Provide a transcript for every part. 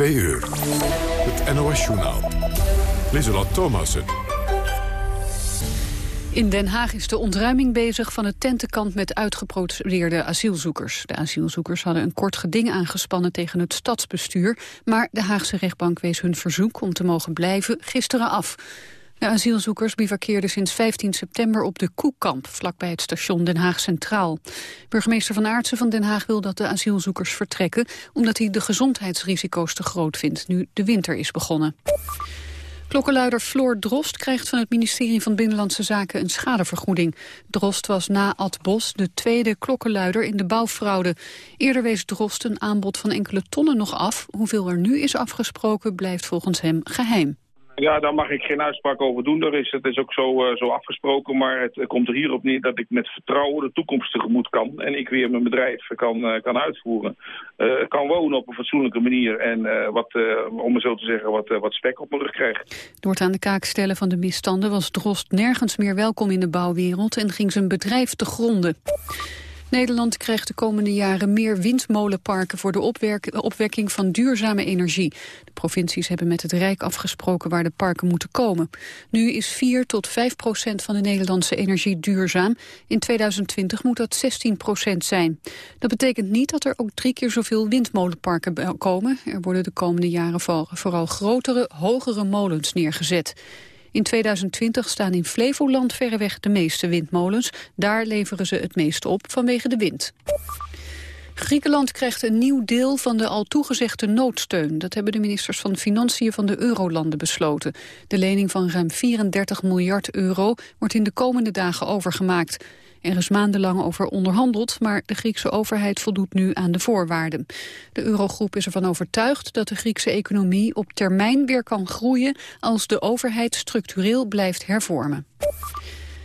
Twee uur. Het NOS-journaal. Lieselot Thomassen. In Den Haag is de ontruiming bezig van het tentenkamp met uitgeprocedeerde asielzoekers. De asielzoekers hadden een kort geding aangespannen tegen het stadsbestuur, maar de Haagse rechtbank wees hun verzoek om te mogen blijven gisteren af. De asielzoekers bivakkeerden sinds 15 september op de Koekamp, vlakbij het station Den Haag Centraal. Burgemeester Van Aartsen van Den Haag wil dat de asielzoekers vertrekken, omdat hij de gezondheidsrisico's te groot vindt, nu de winter is begonnen. Klokkenluider Floor Drost krijgt van het ministerie van Binnenlandse Zaken een schadevergoeding. Drost was na Ad Bos de tweede klokkenluider in de bouwfraude. Eerder wees Drost een aanbod van enkele tonnen nog af. Hoeveel er nu is afgesproken blijft volgens hem geheim. Ja, daar mag ik geen uitspraak over doen. Daar is, het is ook zo, uh, zo afgesproken. Maar het komt er hierop neer dat ik met vertrouwen de toekomst tegemoet kan. En ik weer mijn bedrijf kan, uh, kan uitvoeren. Uh, kan wonen op een fatsoenlijke manier. En wat, om het zo te zeggen, wat, wat spek op mijn rug krijgt. Door het aan de kaak stellen van de misstanden was Drost nergens meer welkom in de bouwwereld. En ging zijn bedrijf te gronden. Nederland krijgt de komende jaren meer windmolenparken voor de opwekking van duurzame energie. De provincies hebben met het Rijk afgesproken waar de parken moeten komen. Nu is 4 tot 5 procent van de Nederlandse energie duurzaam. In 2020 moet dat 16 procent zijn. Dat betekent niet dat er ook drie keer zoveel windmolenparken komen. Er worden de komende jaren vooral grotere, hogere molens neergezet. In 2020 staan in Flevoland verreweg de meeste windmolens. Daar leveren ze het meest op vanwege de wind. Griekenland krijgt een nieuw deel van de al toegezegde noodsteun. Dat hebben de ministers van Financiën van de Eurolanden besloten. De lening van ruim 34 miljard euro wordt in de komende dagen overgemaakt. Er is maandenlang over onderhandeld, maar de Griekse overheid voldoet nu aan de voorwaarden. De Eurogroep is ervan overtuigd dat de Griekse economie op termijn weer kan groeien als de overheid structureel blijft hervormen.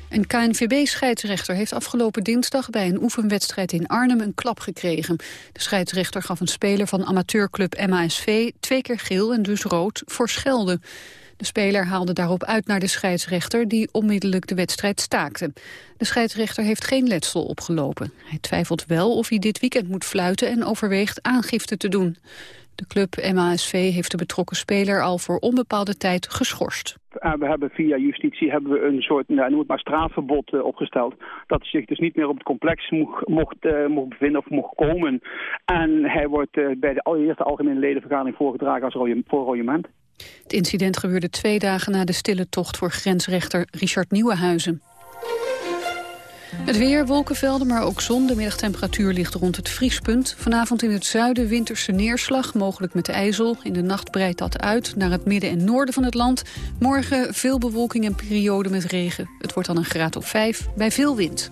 Een KNVB-scheidsrechter heeft afgelopen dinsdag bij een oefenwedstrijd in Arnhem een klap gekregen. De scheidsrechter gaf een speler van amateurclub MASV twee keer geel en dus rood voor schelden. De speler haalde daarop uit naar de scheidsrechter die onmiddellijk de wedstrijd staakte. De scheidsrechter heeft geen letsel opgelopen. Hij twijfelt wel of hij dit weekend moet fluiten en overweegt aangifte te doen. De club MASV heeft de betrokken speler al voor onbepaalde tijd geschorst. we hebben via justitie hebben we een soort, nou, noem het maar straatverbod uh, opgesteld. Dat hij zich dus niet meer op het complex mocht, mocht, uh, mocht bevinden of mocht komen. En hij wordt bij de allereerste algemene ledenvergadering voorgedragen als rooiement. Het incident gebeurde twee dagen na de stille tocht voor grensrechter Richard Nieuwenhuizen. Het weer, wolkenvelden, maar ook zon. De middagtemperatuur ligt rond het vriespunt. Vanavond in het zuiden winterse neerslag, mogelijk met ijzel. In de nacht breidt dat uit naar het midden en noorden van het land. Morgen veel bewolking en periode met regen. Het wordt dan een graad of vijf bij veel wind.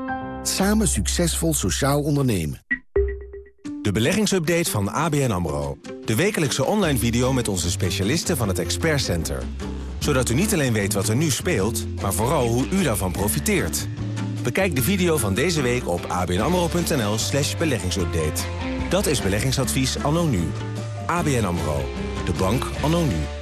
Samen succesvol sociaal ondernemen. De beleggingsupdate van ABN AMRO. De wekelijkse online video met onze specialisten van het Expert Center. Zodat u niet alleen weet wat er nu speelt, maar vooral hoe u daarvan profiteert. Bekijk de video van deze week op abnamro.nl slash beleggingsupdate. Dat is beleggingsadvies anno nu. ABN AMRO. De bank anno nu.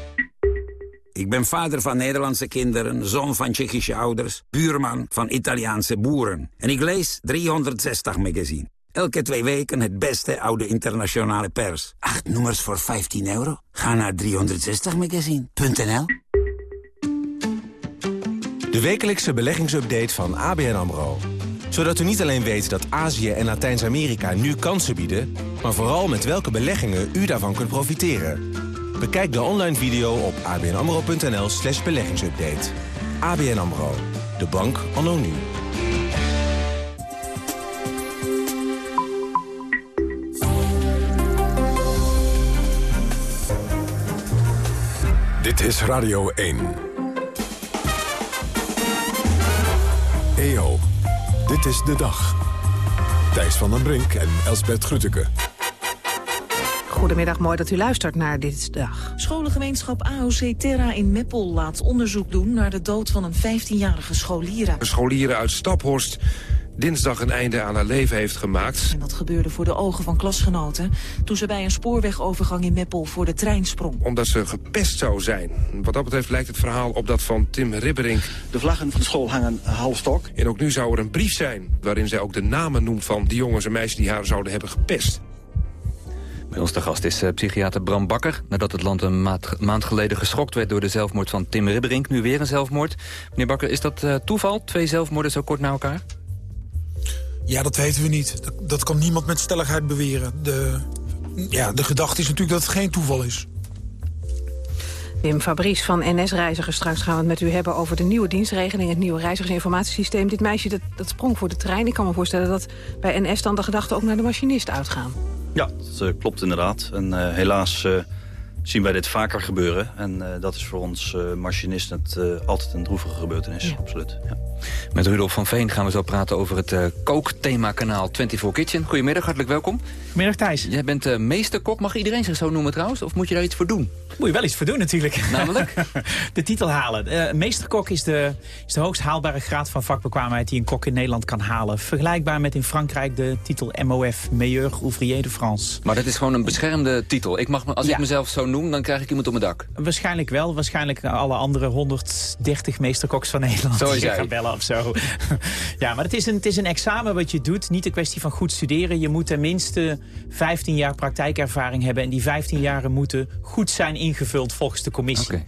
Ik ben vader van Nederlandse kinderen, zoon van Tsjechische ouders... buurman van Italiaanse boeren. En ik lees 360 magazine. Elke twee weken het beste oude internationale pers. Acht nummers voor 15 euro? Ga naar 360magazine.nl De wekelijkse beleggingsupdate van ABN AMRO. Zodat u niet alleen weet dat Azië en Latijns-Amerika nu kansen bieden... maar vooral met welke beleggingen u daarvan kunt profiteren. Bekijk de online video op abnamro.nl slash beleggingsupdate. ABN AMRO, de bank anno nu. Dit is Radio 1. EO, dit is de dag. Thijs van den Brink en Elsbert Grütke. Goedemiddag, mooi dat u luistert naar Dit Dag. Scholengemeenschap AOC Terra in Meppel laat onderzoek doen... naar de dood van een 15-jarige scholier. Een scholier uit Staphorst dinsdag een einde aan haar leven heeft gemaakt. En dat gebeurde voor de ogen van klasgenoten... toen ze bij een spoorwegovergang in Meppel voor de trein sprong. Omdat ze gepest zou zijn. Wat dat betreft lijkt het verhaal op dat van Tim Ribberink. De vlaggen van de school hangen half stok. En ook nu zou er een brief zijn... waarin zij ook de namen noemt van die jongens en meisjes die haar zouden hebben gepest. Bij ons gast is uh, psychiater Bram Bakker. Nadat het land een maand, maand, geleden geschokt werd door de zelfmoord van Tim Ribberink. Nu weer een zelfmoord. Meneer Bakker, is dat uh, toeval? Twee zelfmoorden zo kort na elkaar? Ja, dat weten we niet. Dat, dat kan niemand met stelligheid beweren. De, ja, de gedachte is natuurlijk dat het geen toeval is. Wim Fabrice van NS-reizigers. Straks gaan we het met u hebben over de nieuwe dienstregeling... het nieuwe reizigersinformatiesysteem. Dit meisje dat, dat sprong voor de trein. Ik kan me voorstellen dat bij NS dan de gedachten ook naar de machinist uitgaan. Ja, dat uh, klopt inderdaad. En uh, helaas uh, zien wij dit vaker gebeuren. En dat is voor ons machinisten altijd een droevige gebeurtenis. Ja. Absoluut, ja. Met Rudolf van Veen gaan we zo praten over het uh, kookthema-kanaal 24 Kitchen. Goedemiddag, hartelijk welkom. Goedemiddag Thijs. Jij bent uh, meesterkok. Mag iedereen zich zo noemen trouwens? Of moet je daar iets voor doen? Moet je wel iets voor doen natuurlijk. Namelijk? de titel halen. Uh, meesterkok is de, is de hoogst haalbare graad van vakbekwaamheid die een kok in Nederland kan halen. Vergelijkbaar met in Frankrijk de titel MOF, Meilleur Ouvrier de France. Maar dat is gewoon een beschermde titel. Ik mag, als ja. ik mezelf zo noem, dan krijg ik iemand op mijn dak. Waarschijnlijk wel. Waarschijnlijk alle andere 130 meesterkoks van Nederland. Zo is jij. bellen of zo. ja, maar het is, een, het is een examen wat je doet. Niet een kwestie van goed studeren. Je moet tenminste 15 jaar praktijkervaring hebben. En die 15 jaren moeten goed zijn ingevuld volgens de commissie. Okay.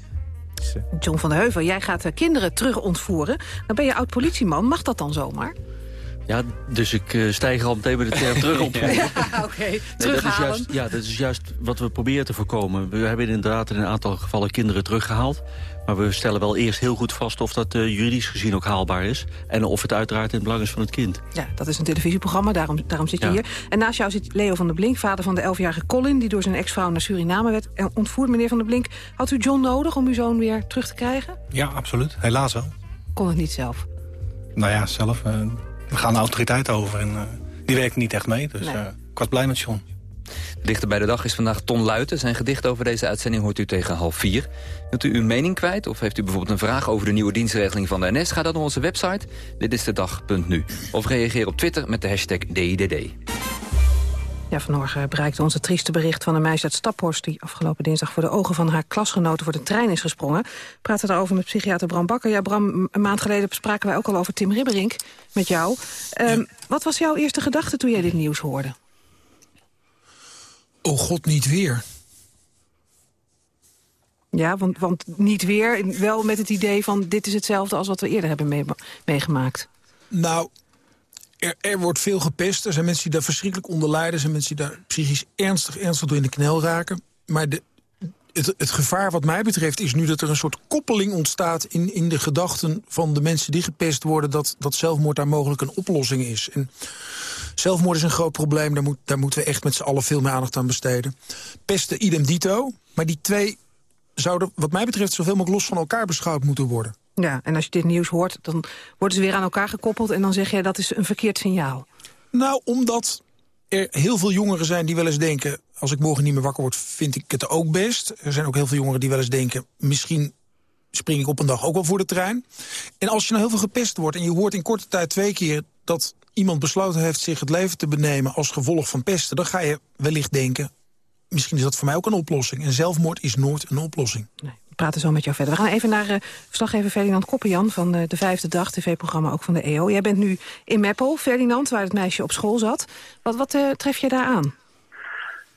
John van der Heuvel, jij gaat kinderen terug ontvoeren. Dan ben je oud-politieman. Mag dat dan zomaar? Ja, dus ik uh, stijg al meteen met de term terug op. ja, oké. Okay. Nee, juist, ja, dat is juist wat we proberen te voorkomen. We hebben inderdaad in een aantal gevallen kinderen teruggehaald. Maar we stellen wel eerst heel goed vast of dat uh, juridisch gezien ook haalbaar is. En of het uiteraard in het belang is van het kind. Ja, dat is een televisieprogramma, daarom, daarom zit je ja. hier. En naast jou zit Leo van der Blink, vader van de 11-jarige Colin... die door zijn ex-vrouw naar Suriname werd ontvoerd. Meneer van der Blink, had u John nodig om uw zoon weer terug te krijgen? Ja, absoluut. Helaas wel. Kon het niet zelf? Nou ja, zelf. Uh, we gaan de autoriteit over en uh, die werkt niet echt mee. Dus nee. uh, ik was blij met John. Dichter bij de dag is vandaag Ton Luiten. Zijn gedicht over deze uitzending hoort u tegen half vier. Wilt u uw mening kwijt of heeft u bijvoorbeeld een vraag over de nieuwe dienstregeling van de NS? Ga dan naar onze website, dit is de dag.nu. Of reageer op Twitter met de hashtag DIDD. Ja, vanmorgen bereikte ons het trieste bericht van een meisje uit Staphorst... die afgelopen dinsdag voor de ogen van haar klasgenoten voor de trein is gesprongen. We praten daarover met psychiater Bram Bakker. Ja, Bram, een maand geleden spraken wij ook al over Tim Ribberink met jou. Um, ja. Wat was jouw eerste gedachte toen jij dit nieuws hoorde? Oh god, niet weer. Ja, want, want niet weer, wel met het idee van... dit is hetzelfde als wat we eerder hebben mee, meegemaakt. Nou, er, er, wordt veel gepest. Er zijn mensen die daar verschrikkelijk onder lijden. Er zijn mensen die daar psychisch ernstig, ernstig door in de knel raken. Maar de, het, het, gevaar wat mij betreft is nu dat er een soort koppeling ontstaat... in, in de gedachten van de mensen die gepest worden... dat, dat zelfmoord daar mogelijk een oplossing is. En zelfmoord is een groot probleem. Daar, moet, daar moeten we echt met z'n allen veel meer aandacht aan besteden. Pesten idem dito. Maar die twee zouden wat mij betreft zoveel mogelijk los van elkaar beschouwd moeten worden. Ja, en als je dit nieuws hoort, dan worden ze weer aan elkaar gekoppeld... en dan zeg je dat is een verkeerd signaal. Nou, omdat er heel veel jongeren zijn die wel eens denken... als ik morgen niet meer wakker word, vind ik het ook best. Er zijn ook heel veel jongeren die wel eens denken... misschien spring ik op een dag ook wel voor de trein. En als je nou heel veel gepest wordt en je hoort in korte tijd twee keer... dat iemand besloten heeft zich het leven te benemen als gevolg van pesten... dan ga je wellicht denken, misschien is dat voor mij ook een oplossing. En zelfmoord is nooit een oplossing. Nee. Praten zo met jou verder. We gaan even naar uh, verslaggever Ferdinand Koppenjan van uh, de Vijfde Dag, tv-programma ook van de EO. Jij bent nu in Meppel, Ferdinand, waar het meisje op school zat. Wat, wat uh, tref je daar aan?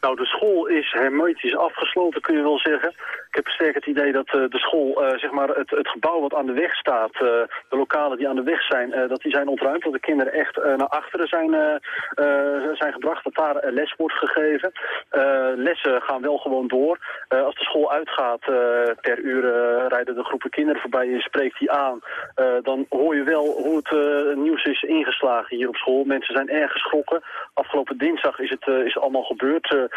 Nou, de school is hermetisch afgesloten, kun je wel zeggen. Ik heb sterk het idee dat uh, de school, uh, zeg maar het, het gebouw wat aan de weg staat, uh, de lokalen die aan de weg zijn, dat die zijn ontruimd. Dat de kinderen echt naar achteren zijn, zijn gebracht, dat daar les wordt gegeven. lessen gaan wel gewoon door. als de school uitgaat, per uur rijden de groepen kinderen voorbij en spreekt die aan. dan hoor je wel hoe het nieuws is ingeslagen hier op school. Mensen zijn erg geschrokken. Afgelopen dinsdag is het, is allemaal gebeurd.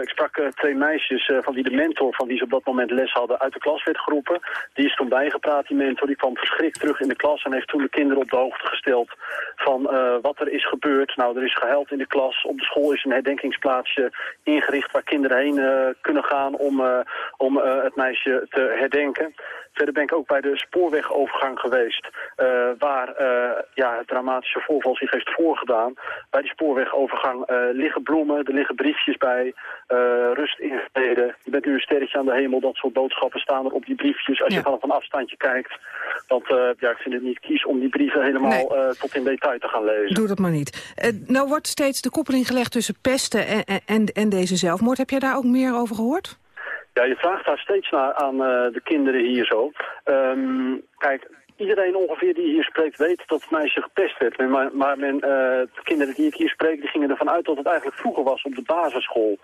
ik sprak twee meisjes van wie de mentor van wie ze op dat moment les hadden, uit de klas werd geroepen. Die is toen bijgepraat, die mentor. Die kwam verschrikt terug in de klas en heeft toen de kinderen op de hoogte gesteld van uh, wat er is gebeurd. Nou, er is gehuild in de klas. Op de school is een herdenkingsplaatsje ingericht waar kinderen heen uh, kunnen gaan om, uh, om het meisje te herdenken. Verder ben ik ook bij de spoorwegovergang geweest, waar ja, het dramatische voorval zich heeft voorgedaan. Bij die spoorwegovergang liggen bloemen, er liggen briefjes bij, rust in vrede. Je bent nu een sterretje aan de hemel, dat soort boodschappen staan er op die briefjes. Als je van een afstandje kijkt, want ja, ik vind het niet kies om die brieven helemaal nee. tot in detail te gaan lezen. Doe dat maar niet. Nou wordt steeds de koppeling gelegd tussen pesten en, en, en deze zelfmoord. Heb jij daar ook meer over gehoord? Ja, je vraagt daar steeds naar aan uh, de kinderen hier zo. Um, kijk, iedereen ongeveer die hier spreekt weet dat het meisje gepest werd. Maar, maar men, uh, de kinderen die ik hier spreek, die gingen ervan uit dat het eigenlijk vroeger was op de basisschool.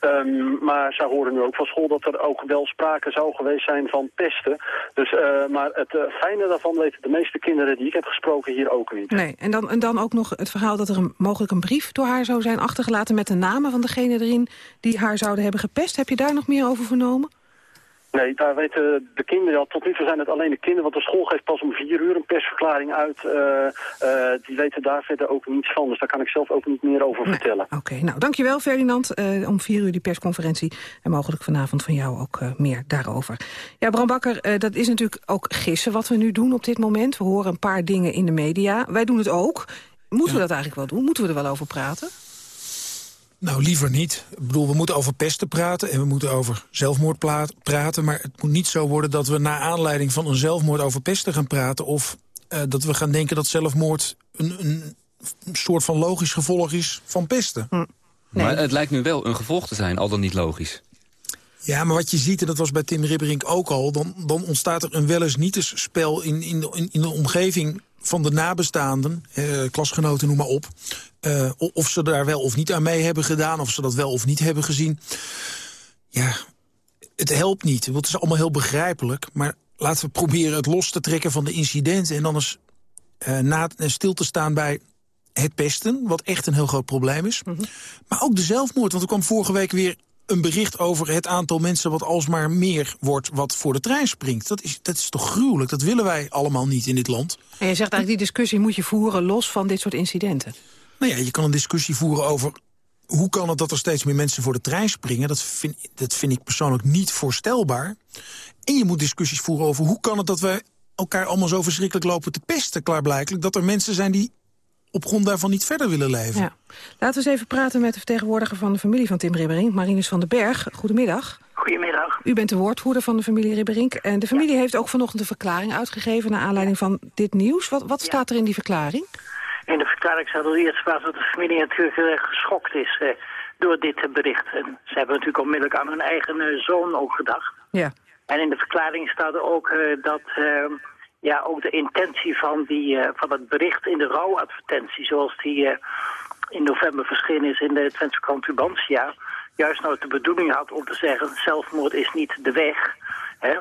Um, maar zij horen nu ook van school dat er ook wel sprake zou geweest zijn van pesten. Dus, uh, maar het uh, fijne daarvan weten de meeste kinderen die ik heb gesproken hier ook niet. Nee, en dan, en dan ook nog het verhaal dat er mogelijk een brief door haar zou zijn achtergelaten met de namen van degene erin die haar zouden hebben gepest. Heb je daar nog meer over vernomen? Nee, daar weten de kinderen, al. tot nu toe zijn het alleen de kinderen, want de school geeft pas om vier uur een persverklaring uit. Uh, uh, die weten daar verder ook niets van, dus daar kan ik zelf ook niet meer over nee. vertellen. Oké, okay, nou dankjewel Ferdinand. Uh, om vier uur die persconferentie en mogelijk vanavond van jou ook meer daarover. Ja, Bram Bakker, dat is natuurlijk ook gissen wat we nu doen op dit moment. We horen een paar dingen in de media. Wij doen het ook. Moeten ja. we dat eigenlijk wel doen? Moeten we er wel over praten? Nou, liever niet. Ik bedoel, we moeten over pesten praten en we moeten over zelfmoord praten. Maar het moet niet zo worden dat we na aanleiding van een zelfmoord over pesten gaan praten. Of uh, dat we gaan denken dat zelfmoord een, een soort van logisch gevolg is van pesten. Hm. Nee. Maar het lijkt nu wel een gevolg te zijn, al dan niet logisch. Ja, maar wat je ziet, en dat was bij Tim Ribberink ook al... dan, dan ontstaat er een wel eens niet spel in, in, de, in de omgeving van de nabestaanden, eh, klasgenoten, noem maar op... Uh, of ze daar wel of niet aan mee hebben gedaan, of ze dat wel of niet hebben gezien. Ja, het helpt niet. Het is allemaal heel begrijpelijk. Maar laten we proberen het los te trekken van de incidenten... en dan eens uh, na, stil te staan bij het pesten, wat echt een heel groot probleem is. Mm -hmm. Maar ook de zelfmoord, want er kwam vorige week weer een bericht over het aantal mensen wat alsmaar meer wordt wat voor de trein springt. Dat is, dat is toch gruwelijk, dat willen wij allemaal niet in dit land. En je zegt eigenlijk die discussie moet je voeren los van dit soort incidenten. Nou ja, je kan een discussie voeren over hoe kan het dat er steeds meer mensen voor de trein springen. Dat vind, dat vind ik persoonlijk niet voorstelbaar. En je moet discussies voeren over hoe kan het dat we elkaar allemaal zo verschrikkelijk lopen te pesten, klaarblijkelijk. Dat er mensen zijn die op grond daarvan niet verder willen leven. Ja. Laten we eens even praten met de vertegenwoordiger van de familie van Tim Ribberink, Marinus van den Berg. Goedemiddag. Goedemiddag. U bent de woordvoerder van de familie Ribberink. En de familie ja. heeft ook vanochtend een verklaring uitgegeven... naar aanleiding van dit nieuws. Wat, wat staat er in die verklaring? In de verklaring staat er eerst plaats dat de familie natuurlijk geschokt is uh, door dit bericht. En ze hebben natuurlijk onmiddellijk aan hun eigen zoon ook gedacht. Ja. En in de verklaring staat er ook dat ja, ook de intentie van, die, van het bericht in de rouwadvertentie... zoals die in november verschenen is in de Twentse krant Tubantia... juist nou de bedoeling had om te zeggen... zelfmoord is niet de weg. Hè?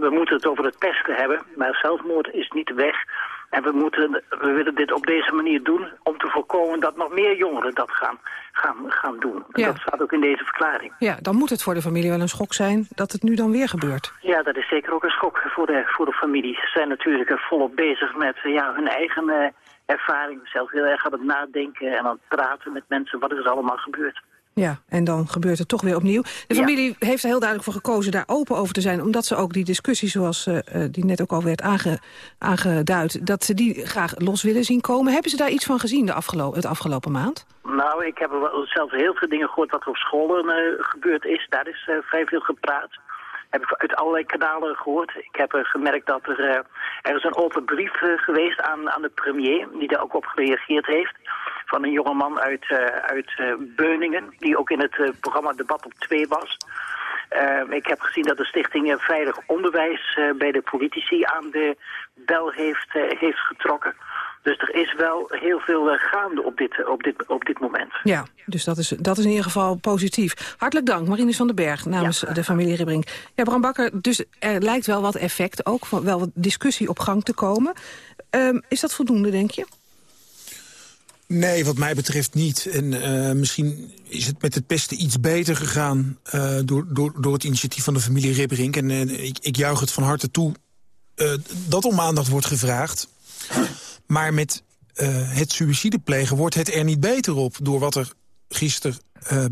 We moeten het over het pesten hebben, maar zelfmoord is niet de weg... En we, moeten, we willen dit op deze manier doen om te voorkomen dat nog meer jongeren dat gaan, gaan, gaan doen. Ja. Dat staat ook in deze verklaring. Ja, dan moet het voor de familie wel een schok zijn dat het nu dan weer gebeurt. Ja, dat is zeker ook een schok voor de, voor de familie. Ze zijn natuurlijk volop bezig met ja, hun eigen uh, ervaring. Zelf heel erg aan het nadenken en aan het praten met mensen wat er allemaal gebeurt. Ja, en dan gebeurt het toch weer opnieuw. De familie ja. heeft er heel duidelijk voor gekozen daar open over te zijn... omdat ze ook die discussie, zoals uh, die net ook al werd aange, aangeduid... dat ze die graag los willen zien komen. Hebben ze daar iets van gezien de afgelo het afgelopen maand? Nou, ik heb zelf heel veel dingen gehoord wat er op scholen uh, gebeurd is. Daar is uh, vrij veel gepraat. heb ik uit allerlei kanalen gehoord. Ik heb uh, gemerkt dat er, uh, er is een open brief uh, geweest aan, aan de premier, die daar ook op gereageerd heeft. Van een jongeman uit, uit Beuningen, die ook in het programma Debat op 2 was. ik heb gezien dat de stichting Veilig Onderwijs bij de politici aan de bel heeft, heeft getrokken. Dus er is wel heel veel gaande op dit, op dit, op dit moment. Ja, dus dat is, dat is in ieder geval positief. Hartelijk dank, Marinus van den Berg, namens ja. de familie Ribbrink. Ja, Bram Bakker, dus er lijkt wel wat effect ook, wel wat discussie op gang te komen. Um, is dat voldoende, denk je? Nee, wat mij betreft niet. En uh, misschien is het met het pesten iets beter gegaan... Uh, door, door, door het initiatief van de familie Ribbrink. En uh, ik, ik juich het van harte toe dat om aandacht wordt gevraagd. Maar met het suïcide plegen wordt het er niet beter op... door wat er gisteren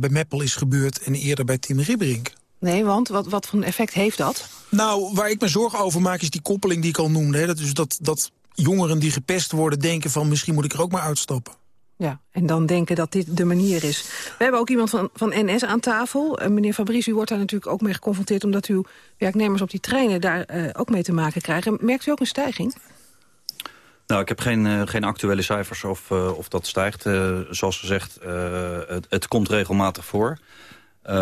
bij Meppel is gebeurd en eerder bij Tim Ribberink. Nee, want wat, wat voor een effect heeft dat? Nou, waar ik me zorgen over maak is die koppeling die ik al noemde. Hè. Dat, dus dat, dat jongeren die gepest worden denken van... misschien moet ik er ook maar uitstappen. Ja, en dan denken dat dit de manier is. We hebben ook iemand van, van NS aan tafel. Uh, meneer Fabrice, u wordt daar natuurlijk ook mee geconfronteerd... omdat uw werknemers op die treinen daar uh, ook mee te maken krijgen. Merkt u ook een stijging? Nou, ik heb geen, uh, geen actuele cijfers of, of dat stijgt. Zoals gezegd, het, het, komt regelmatig voor. Uh,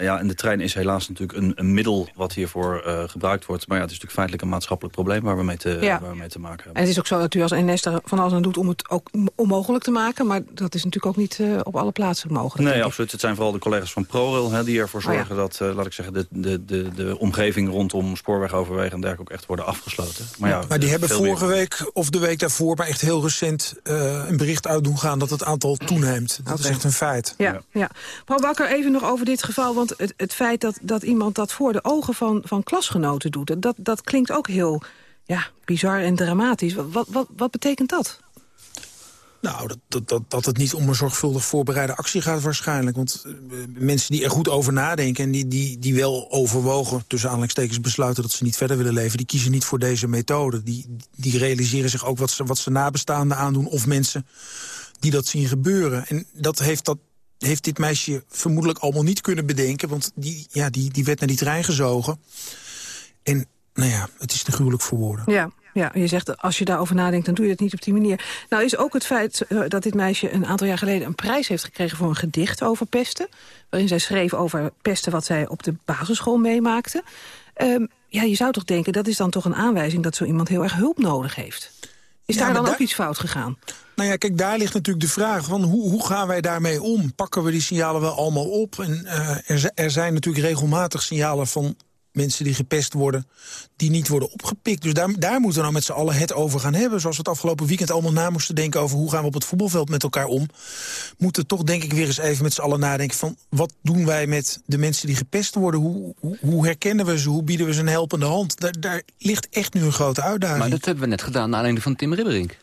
ja, en de trein is helaas natuurlijk een, een middel wat hiervoor uh, gebruikt wordt. Maar ja, het is natuurlijk feitelijk een maatschappelijk probleem waar we mee te, ja. waar we mee te maken hebben. En het is ook zo dat u als NS er van alles aan doet om het ook onmogelijk te maken. Maar dat is natuurlijk ook niet uh, op alle plaatsen mogelijk. Nee, absoluut. Het zijn vooral de collega's van ProRail hè, die ervoor zorgen oh, ja. dat, laat ik zeggen, de, de, de, de omgeving rondom spoorwegoverwegen en dergelijke ook echt worden afgesloten. Maar, ja, maar die hebben vorige meer... week of de week daarvoor, maar echt heel recent, een bericht uit doen gaan dat het aantal toeneemt. Dat is echt een feit. Ja, ja. ja. Mevrouw Bakker, even nog over dit geval, want het, het feit dat, dat iemand dat voor de ogen van, van klasgenoten doet... dat, dat klinkt ook heel ja, bizar en dramatisch. Wat, wat, wat betekent dat? Nou, dat, dat, dat, het niet om een zorgvuldig voorbereide actie gaat waarschijnlijk. Want uh, mensen die er goed over nadenken... en die, die, die wel overwogen, tussen aanleidingstekens besluiten... dat ze niet verder willen leven, die kiezen niet voor deze methode. Die, die realiseren zich ook wat ze, wat ze nabestaanden aandoen... of mensen die dat zien gebeuren. En dat heeft dat heeft dit meisje vermoedelijk allemaal niet kunnen bedenken... want die, ja, die, die werd naar die trein gezogen. En nou ja, het is te gruwelijk voor woorden. Ja, ja, je zegt als je daarover nadenkt, dan doe je het niet op die manier. Nou is ook het feit uh, dat dit meisje een aantal jaar geleden... een prijs heeft gekregen voor een gedicht over pesten. Waarin zij schreef over pesten wat zij op de basisschool meemaakte. Um, ja, je zou toch denken, dat is dan toch een aanwijzing... dat zo iemand heel erg hulp nodig heeft. Is ja, daar dan ook iets fout gegaan? Nou ja, kijk, daar ligt natuurlijk de vraag van hoe, hoe gaan wij daarmee om? Pakken we die signalen wel allemaal op? En uh, er, er zijn natuurlijk regelmatig signalen van mensen die gepest worden... die niet worden opgepikt. Dus daar, daar moeten we nou met z'n allen het over gaan hebben. Zoals we het afgelopen weekend allemaal na moesten denken... over hoe gaan we op het voetbalveld met elkaar om. Moeten toch denk ik weer eens even met z'n allen nadenken... van wat doen wij met de mensen die gepest worden? Hoe, hoe, hoe herkennen we ze? Hoe bieden we ze een helpende hand? Daar, daar ligt echt nu een grote uitdaging. Maar dat hebben we net gedaan naar aanleiding van Tim Ribberink.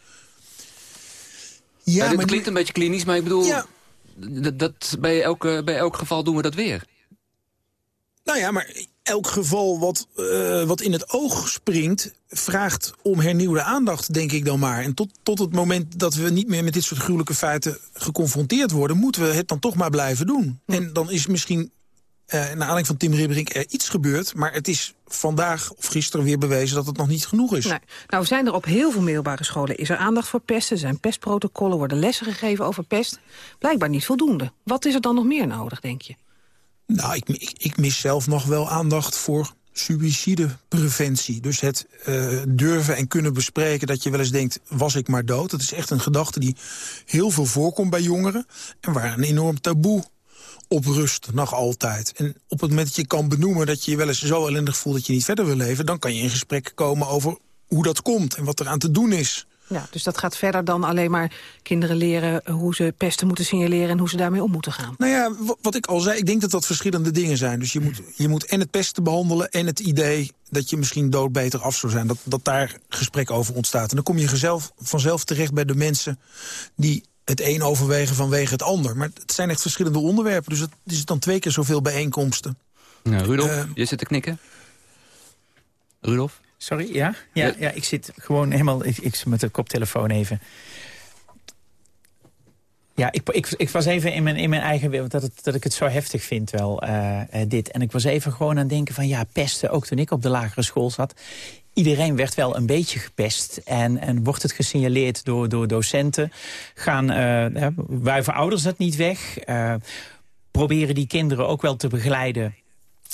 Ja, dit maar klinkt een beetje klinisch, maar ik bedoel... Ja. Dat, dat, bij, elke, bij elk geval doen we dat weer. Nou ja, maar elk geval wat, uh, wat in het oog springt... vraagt om hernieuwde aandacht, denk ik dan maar. En tot, tot het moment dat we niet meer met dit soort gruwelijke feiten geconfronteerd worden... moeten we het dan toch maar blijven doen. Ja. En dan is misschien uh, naar aanleiding van Tim Ribberink er iets gebeurd... maar het is vandaag of gisteren weer bewezen dat het nog niet genoeg is. Nee. Nou zijn er op heel veel middelbare scholen is er aandacht voor pesten. Zijn pestprotocollen, worden lessen gegeven over pest. Blijkbaar niet voldoende. Wat is er dan nog meer nodig, denk je? Nou, ik, ik, ik mis zelf nog wel aandacht voor suïcidepreventie. Dus het uh, durven en kunnen bespreken dat je wel eens denkt... was ik maar dood. Dat is echt een gedachte die heel veel voorkomt bij jongeren... en waar een enorm taboe op rust, nog altijd. En op het moment dat je kan benoemen dat je je wel eens zo ellendig voelt... dat je niet verder wil leven, dan kan je in gesprek komen over hoe dat komt... en wat er aan te doen is. Ja, dus dat gaat verder dan alleen maar kinderen leren hoe ze pesten moeten signaleren en hoe ze daarmee om moeten gaan. Nou ja, wat ik al zei, ik denk dat dat verschillende dingen zijn. Dus je moet, je moet en het pesten behandelen en het idee dat je misschien dood beter af zou zijn. Dat, dat daar gesprek over ontstaat. En dan kom je vanzelf, vanzelf terecht bij de mensen die het een overwegen vanwege het ander. Maar het zijn echt verschillende onderwerpen. Dus het is dan twee keer zoveel bijeenkomsten. Ja, Rudolf, uh, je zit te knikken. Rudolf? Sorry, ja? Ja, ja ik zit gewoon helemaal... Ik, ik met de koptelefoon even. Ja, ik, ik, ik was even in mijn, in mijn eigen wereld dat, het, dat ik het zo heftig vind wel, uh, dit. En ik was even gewoon aan het denken van ja, pesten, ook toen ik op de lagere school zat iedereen werd wel een beetje gepest. En, en wordt het gesignaleerd door, door docenten. Gaan, uh, wuiven ouders dat niet weg? Uh, proberen die kinderen ook wel te begeleiden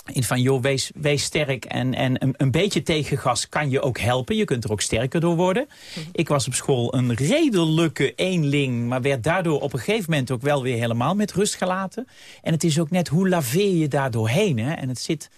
in van, joh, wees, wees sterk en, en een, een beetje tegengas kan je ook helpen. Je kunt er ook sterker door worden. Mhm. Ik was op school een redelijke eenling... maar werd daardoor op een gegeven moment ook wel weer helemaal met rust gelaten. En het is ook net, hoe laveer je daar doorheen? Hè? En het zit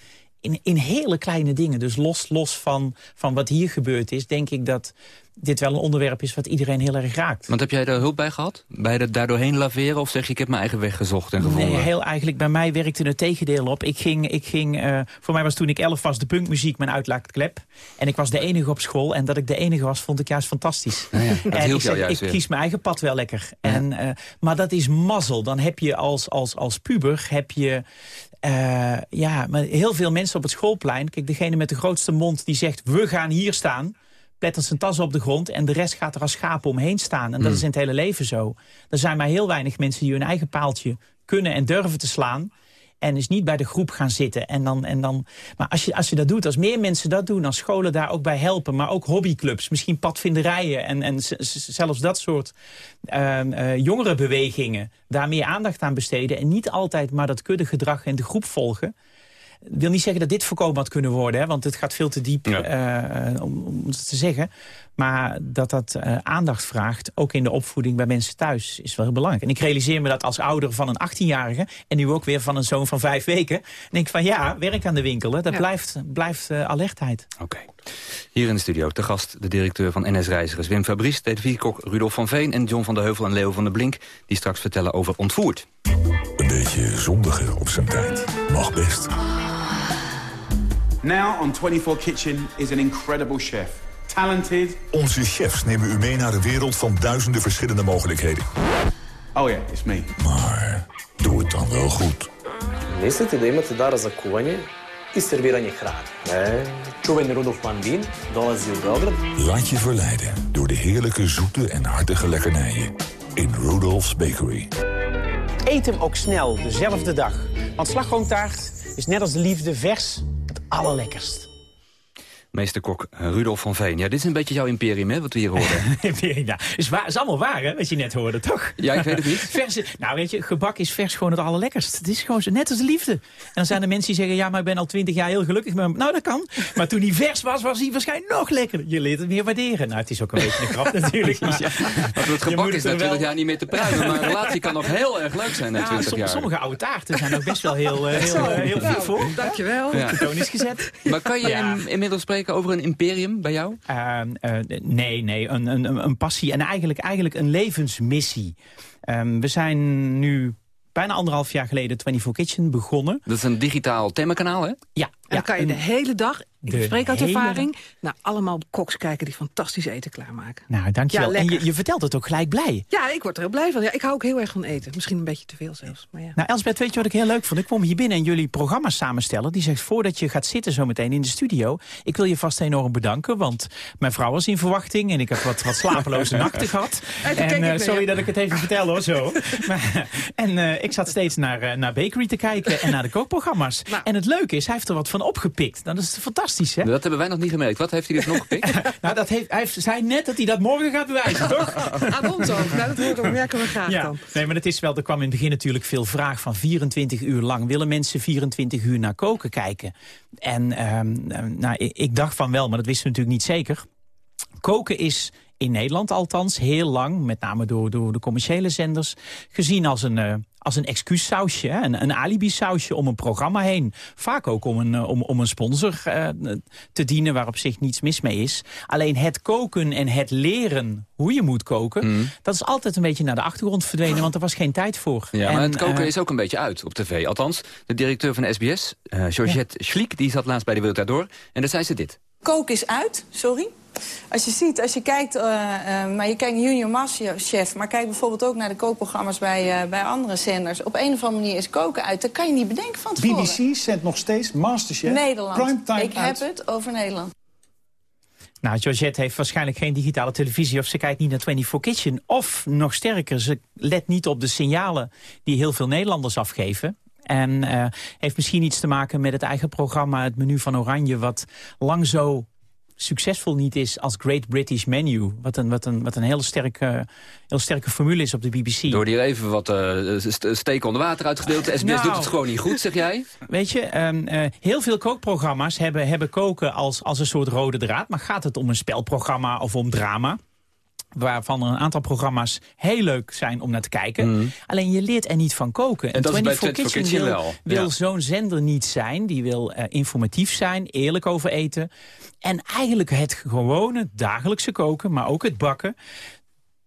in, in hele kleine dingen. Dus los, los van, van wat hier gebeurd is, denk ik dat dit wel een onderwerp is wat iedereen heel erg raakt. Want heb jij daar hulp bij gehad? Bij het daardoorheen laveren? Of zeg je, ik heb mijn eigen weg gezocht en gevonden? Nee, heel eigenlijk. Bij mij werkte het tegendeel op. Ik ging, ik ging, uh, voor mij was toen ik elf was de punkmuziek mijn uitlaatklep. En ik was de enige op school. En dat ik de enige was, vond ik juist fantastisch. Ja, ja, dat en ik, zeg, ik kies mijn eigen pad wel lekker. En, uh, maar dat is mazzel. Dan heb je als, als, als puber, heb je... Uh, ja, maar heel veel mensen op het schoolplein... Kijk, degene met de grootste mond die zegt, we gaan hier staan plettert zijn tas op de grond... en de rest gaat er als schapen omheen staan. En dat is hmm. in het hele leven zo. Er zijn maar heel weinig mensen die hun eigen paaltje kunnen en durven te slaan... En is niet bij de groep gaan zitten. En dan, en dan, maar als je, als je dat doet, als meer mensen dat doen... als scholen daar ook bij helpen, maar ook hobbyclubs... misschien padvinderijen en, en zelfs dat soort uh, uh, jongerenbewegingen... daar meer aandacht aan besteden... en niet altijd maar dat kuddegedrag en de groep volgen wil niet zeggen dat dit voorkomen had kunnen worden. Hè, want het gaat veel te diep uh, om, om het te zeggen. Maar dat dat uh, aandacht vraagt, ook in de opvoeding bij mensen thuis, is wel heel belangrijk. En ik realiseer me dat als ouder van een 18-jarige... en nu ook weer van een zoon van vijf weken... denk ik van ja, werk aan de winkel. Hè, dat blijft, blijft uh, alertheid. Oké. Hier in de studio te gast de directeur van NS Reizigers... Wim Fabrice, televisiekok Rudolf van Veen... en John van der Heuvel en Leo van der Blink... die straks vertellen over ontvoerd. Een beetje zondiger op zijn tijd. Mag best. Now on 24 Kitchen is an incredible chef. Talented. Onze chefs nemen u mee naar een wereld van duizenden verschillende mogelijkheden. Oh ja, it's me. Maar doe het dan wel goed. Mislite da imate dara za kuvanje i serviranje hrane. E, čuveni Rudolf Mandin dolazi u Beograd. Laat je verleiden door de heerlijke zoete en hartige lekkernijen in Rudolf's Bakery. Eet hem ook snel, dezelfde dag. Want slagroomtaart is net als de liefde vers allerlekkerst. Meesterkok Rudolf van Veen. Ja, dit is een beetje jouw imperium, hè, wat we hier horen. ja, is, waar, is allemaal waar, hè, wat je net hoorde, toch? Ja, ik weet het niet. Verse, nou, weet je, gebak is vers gewoon het allerlekkerst. Het is gewoon zo, net als de liefde. En dan zijn er mensen die zeggen, ja, maar ik ben al twintig jaar heel gelukkig met Nou, dat kan. Maar toen hij vers was, was hij waarschijnlijk nog lekkerder. Je leert het meer waarderen. Nou, het is ook een beetje een grap natuurlijk. Maar, ja, het gebak is na twintig jaar niet meer te pruimen. Maar een relatie kan nog heel erg leuk zijn na twintig jaar. Sommige oude taarten zijn ook best wel heel, heel, heel, heel, heel voor. Dankjewel. Ja. De toon is gezet. Maar kan je inmiddels spreken over een imperium? bij jou? Uh, uh, nee, nee. Een, een, een passie en eigenlijk, eigenlijk een levensmissie. Um, we zijn nu bijna anderhalf jaar geleden 24 Kitchen begonnen. Dat is een digitaal themekanaal, hè? Ja. En dan kan je de hele dag ik spreek uit ervaring. Nou, allemaal koks kijken die fantastisch eten klaarmaken. Nou, dankjewel. Ja, en je, je, vertelt het ook gelijk blij. Ja, ik word er heel blij van. Ja, ik hou ook heel erg van eten. Misschien een beetje te veel zelfs. Maar ja. Nou, Elsbeth, weet je wat ik heel leuk vond? Ik kwam hier binnen en jullie programma's samenstellen. Die zegt, voordat je gaat zitten zometeen in de studio... ik wil je vast enorm bedanken, want mijn vrouw was in verwachting... en ik heb wat, wat slapeloze nachten gehad. En, uh, sorry dat ik het even vertel, hoor, zo. Maar, en uh, ik zat steeds naar, uh, naar Bakery te kijken en naar de kookprogramma's. Nou. En het leuke is, hij heeft er wat van opgepikt. Nou, dat is fantastisch, hè? Dat hebben wij nog niet gemerkt. Wat heeft hij dus nog gepikt? nou, dat heeft, hij zei net dat hij dat morgen gaat bewijzen, toch? Aan ons ook. Nou, dat hoort, merken we graag ja. dan. Nee, maar het is wel, er kwam in het begin natuurlijk veel vraag van 24 uur lang. Willen mensen 24 uur naar koken kijken? En um, nou, ik dacht van wel, maar dat wisten we natuurlijk niet zeker. Koken is in Nederland althans heel lang, met name door, door de commerciële zenders, gezien als een, uh, als een excuussausje, een, een alibi-sausje om een programma heen. Vaak ook om een, om, om een sponsor uh, te dienen waar op zich niets mis mee is. Alleen het koken en het leren hoe je moet koken, mm. dat is altijd een beetje naar de achtergrond verdwenen, want er was geen tijd voor. Ja, en, maar het koken uh, is ook een beetje uit op tv. Althans, de directeur van SBS, Georgette ja. Schliek, die zat laatst bij de Wereld Daardoor. En daar zei ze dit. Koken is uit, sorry. Als je ziet, als je kijkt, uh, uh, maar je kijkt naar Junior Masterchef... maar kijk bijvoorbeeld ook naar de kookprogramma's bij, uh, bij andere zenders. Op een of andere manier is koken uit. Dat kan je niet bedenken van tevoren. BBC zendt nog steeds Masterchef. Nederland. Primetime Ik uit. heb het over Nederland. Nou, Georgette heeft waarschijnlijk geen digitale televisie... of ze kijkt niet naar 24 Kitchen. Of, nog sterker, ze let niet op de signalen... die heel veel Nederlanders afgeven. En uh, heeft misschien iets te maken met het eigen programma... het menu van Oranje, wat lang zo succesvol niet is als Great British Menu. Wat een, wat een, wat een heel, sterke, heel sterke formule is op de BBC. Door hier even wat uh, steken onder water uitgedeeld. De SBS nou, doet het gewoon niet goed, zeg jij? Weet je, um, uh, heel veel kookprogramma's hebben, hebben koken als, als een soort rode draad. Maar gaat het om een spelprogramma of om drama waarvan er een aantal programma's heel leuk zijn om naar te kijken. Mm. Alleen je leert er niet van koken. En dat is bij 24 Kitchen, wil, wel. wil zo'n zender niet zijn. Die wil uh, informatief zijn, eerlijk over eten. En eigenlijk het gewone dagelijkse koken, maar ook het bakken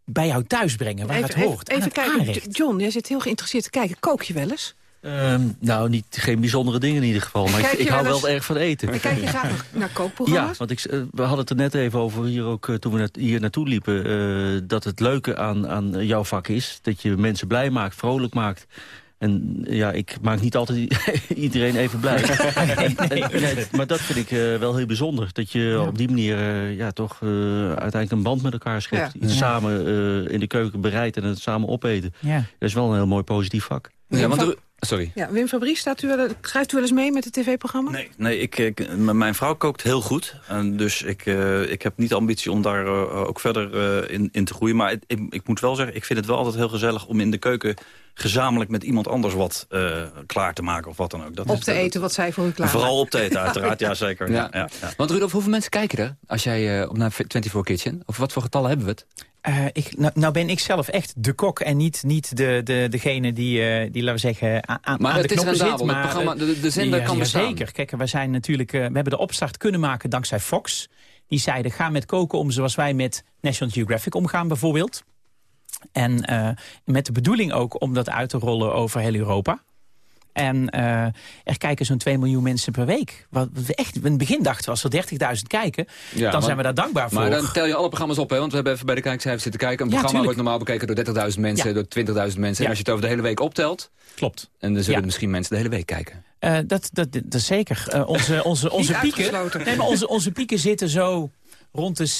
bij jou thuis brengen, waar even, het hoort. Even, even kijken, aanrecht. John, jij zit heel geïnteresseerd te kijken. Kook je wel eens? Um, nou, niet, geen bijzondere dingen in ieder geval. Maar ik, ik hou wel erg van eten. Kijk je graag naar kookprogramma's? Ja, want ik, we hadden het er net even over, hier ook, uh, toen we net, hier naartoe liepen... Uh, dat het leuke aan, aan jouw vak is, dat je mensen blij maakt, vrolijk maakt... En ja, ik maak niet altijd iedereen even blij. en, en, nee, maar dat vind ik uh, wel heel bijzonder. Dat je ja. op die manier uh, ja, toch uh, uiteindelijk een band met elkaar schept. Ja. Iets samen in de keuken bereidt en het samen opeten. Dat is wel een heel mooi positief vak. Ja, want er, Sorry. Ja, Wim Fabrice, staat u wel, schrijft u wel eens mee met het tv-programma? Nee, nee ik, ik, mijn vrouw kookt heel goed. En dus ik, uh, ik heb niet de ambitie om daar uh, ook verder uh, in, in te groeien. Maar ik, ik, moet wel zeggen, ik vind het wel altijd heel gezellig... om in de keuken gezamenlijk met iemand anders wat klaar te maken of wat dan ook. Dat op is, te eten wat zij voor u klaar Vooral op te eten, uiteraard. ja, zeker. Ja. Ja, ja, Want Rudolf, hoeveel mensen kijken er als jij op naar 24 Kitchen? Of wat voor getallen hebben we het? Uh, ik, nou, nou, ben ik zelf echt de kok en niet, niet de, de, degene die, uh, die, laten we zeggen, aan, maar aan het de knoppen zit. Maar het programma, de, de zender ja, kan bestaan. Zeker. Kijk, we, zijn natuurlijk, uh, we hebben de opstart kunnen maken dankzij Fox. Die zeiden, ga met koken om zoals wij met National Geographic omgaan bijvoorbeeld. En met de bedoeling ook om dat uit te rollen over heel Europa. En uh, er kijken zo'n 2 miljoen mensen per week. Wat we echt, in het begin dachten we, als er 30.000 kijken, ja, dan maar, zijn we daar dankbaar voor. Maar dan tel je alle programma's op, hè? want we hebben even bij de kijkcijfers zitten kijken. Een ja, programma tuurlijk. wordt normaal bekeken door 30.000 mensen, door 20.000 mensen. En als je het over de hele week optelt... Klopt. En dan zullen misschien mensen de hele week kijken. Uh, dat, dat, dat, dat zeker. Uh, onze, onze, onze, pieken, nee, maar onze, onze pieken zitten zo rond de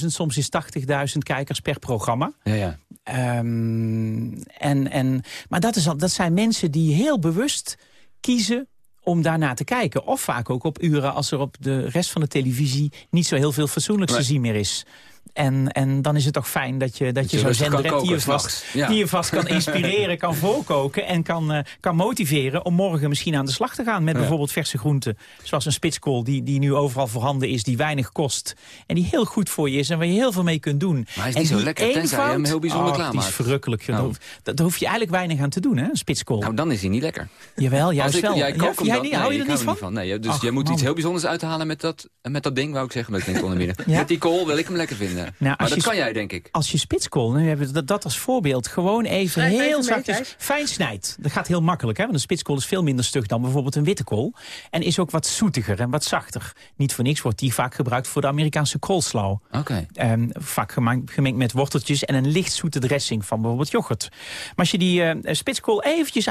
60.000, soms is 80.000 kijkers per programma. Ja, ja. Um, en, en, maar dat, is al, dat zijn mensen die heel bewust kiezen om daarna te kijken. Of vaak ook op uren als er op de rest van de televisie... niet zo heel veel fatsoenlijks nee. te zien meer is. En, en dan is het toch fijn dat je, dat, dat je, zo'n zender hebt die je, vast, ja. die je vast kan inspireren, kan voorkoken... en kan, uh, kan motiveren om morgen misschien aan de slag te gaan... met ja. bijvoorbeeld verse groenten. Zoals een spitskool die, die nu overal voorhanden is, die weinig kost... en die heel goed voor je is en waar je heel veel mee kunt doen. Maar hij is niet zo lekker, tenzij je hem heel bijzonder oh, klaarmaakt. Die is verrukkelijk. Nou. Daar, hoef je eigenlijk weinig aan te doen, hè, een spitskool. Nou, dan is hij niet lekker. Jawel, juist ik, wel. Jij kookt hem jij niet, nee, hou je er niet van? Nee, dus Ach, jij moet man. iets heel bijzonders uithalen met dat, met dat ding, wou ik zeggen. Klinkt ondermidden. ja? Met die kool wil ik hem lekker vinden. Nou, maar dat je, kan jij, denk ik. Als je spitskool, nu hebben we dat, dat als voorbeeld, gewoon even heel even zachtjes mee, fijn snijdt. Dat gaat heel makkelijk, hè? want een spitskool is veel minder stug dan bijvoorbeeld een witte kool. En is ook wat zoetiger en wat zachter. Niet voor niks wordt die vaak gebruikt voor de Amerikaanse coleslaw. Oké. Okay. Um, vaak gemengd, met worteltjes en een licht zoete dressing van bijvoorbeeld yoghurt. Maar als je die uh, spitskool eventjes.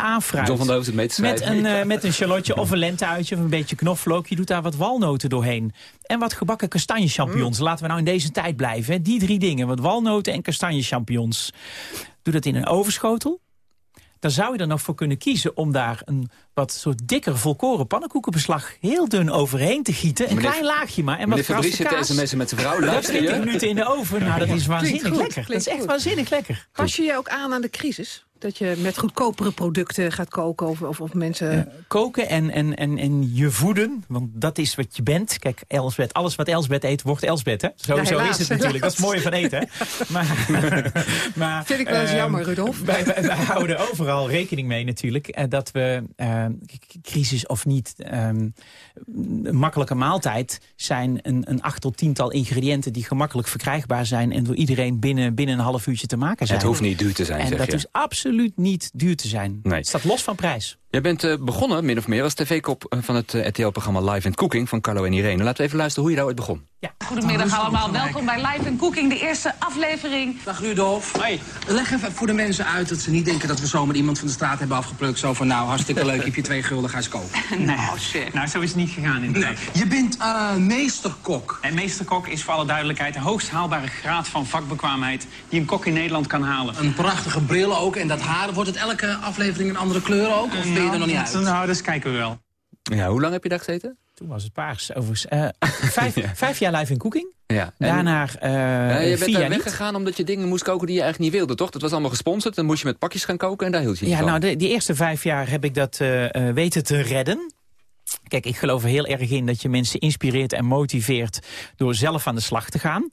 John van Doos het mee te met een, uh, met een shallotje of een lenteuitje of een beetje knoflook. Je doet daar wat walnoten doorheen. En wat gebakken kastanje champignons. Mm. Laten we nou in deze tijd blijven. Hè? Die drie dingen, wat walnoten en kastanje champignons. Doe dat in een ovenschotel. Dan zou je er nog voor kunnen kiezen om daar een wat soort dikker volkoren pannenkoekenbeslag heel dun overheen te gieten. Een meneer, klein laagje maar. En wat Fabrice zit te sms'en met zijn vrouw. Luister 20 minuten in de oven. Nou, dat is waanzinnig lekker. Dat is echt waanzinnig lekker. Pas je je ook aan aan de crisis? Dat je met goedkopere producten gaat koken of, of, of mensen... Uh, koken en, en, en, en je voeden, want dat is wat je bent. Kijk, Elsbeth, alles wat Elsbeth eet, wordt Elsbeth, hè? Zo, ja, zo is het natuurlijk. Dat is mooi van eten, hè? Maar, maar, Vind ik wel eens uh, jammer, Rudolf. Wij, wij, wij, houden overal rekening mee natuurlijk. Uh, dat we, uh, crisis of niet, um, een makkelijke maaltijd... zijn een, een acht tot tiental ingrediënten die gemakkelijk verkrijgbaar zijn... en door iedereen binnen, binnen een half uurtje te maken zijn. Het hoeft niet duur te zijn, En zeg dat je. is absoluut niet duur te zijn. Nee. Het staat los van prijs. Jij bent eh, begonnen, min of meer, als tv-kop eh, van het RTL-programma Live and Cooking van Carlo en Irene. Laten we even luisteren hoe je daar ooit begon. Goedemiddag allemaal, welkom bij Live and Cooking, de eerste aflevering. Dag Rudolf. Hoi. Leg even voor de mensen uit dat ze niet denken dat we zomaar iemand van de straat hebben afgeplukt. Zo van, nou, hartstikke leuk, heb je twee gulden, ga eens kopen. Nee, oh, shit. nou zo is het niet gegaan in de Nee. Je bent eh, meesterkok. En meesterkok is voor alle duidelijkheid de hoogst haalbare graad van vakbekwaamheid die een kok in Nederland kan halen. Een prachtige bril ook en dat haar. Wordt het elke aflevering een andere kleur ook? Of ben je er nog niet uit? Nou, dat kijken we wel. Ja, hoe lang heb je daar gezeten? Toen was het paars. Overigens, eh, vijf, vijf jaar live in cooking. Ja. En- Daarna eh Ja, je vier bent jaar daar weggegaan omdat je dingen moest koken die je eigenlijk niet wilde, toch? Dat was allemaal gesponsord, dan moest je met pakjes gaan koken en daar hield je niet Ja, van. nou, de, die eerste vijf jaar heb ik dat eh, eh, weten te redden. Kijk, ik geloof er heel erg in dat je mensen inspireert en motiveert... door zelf aan de slag te gaan.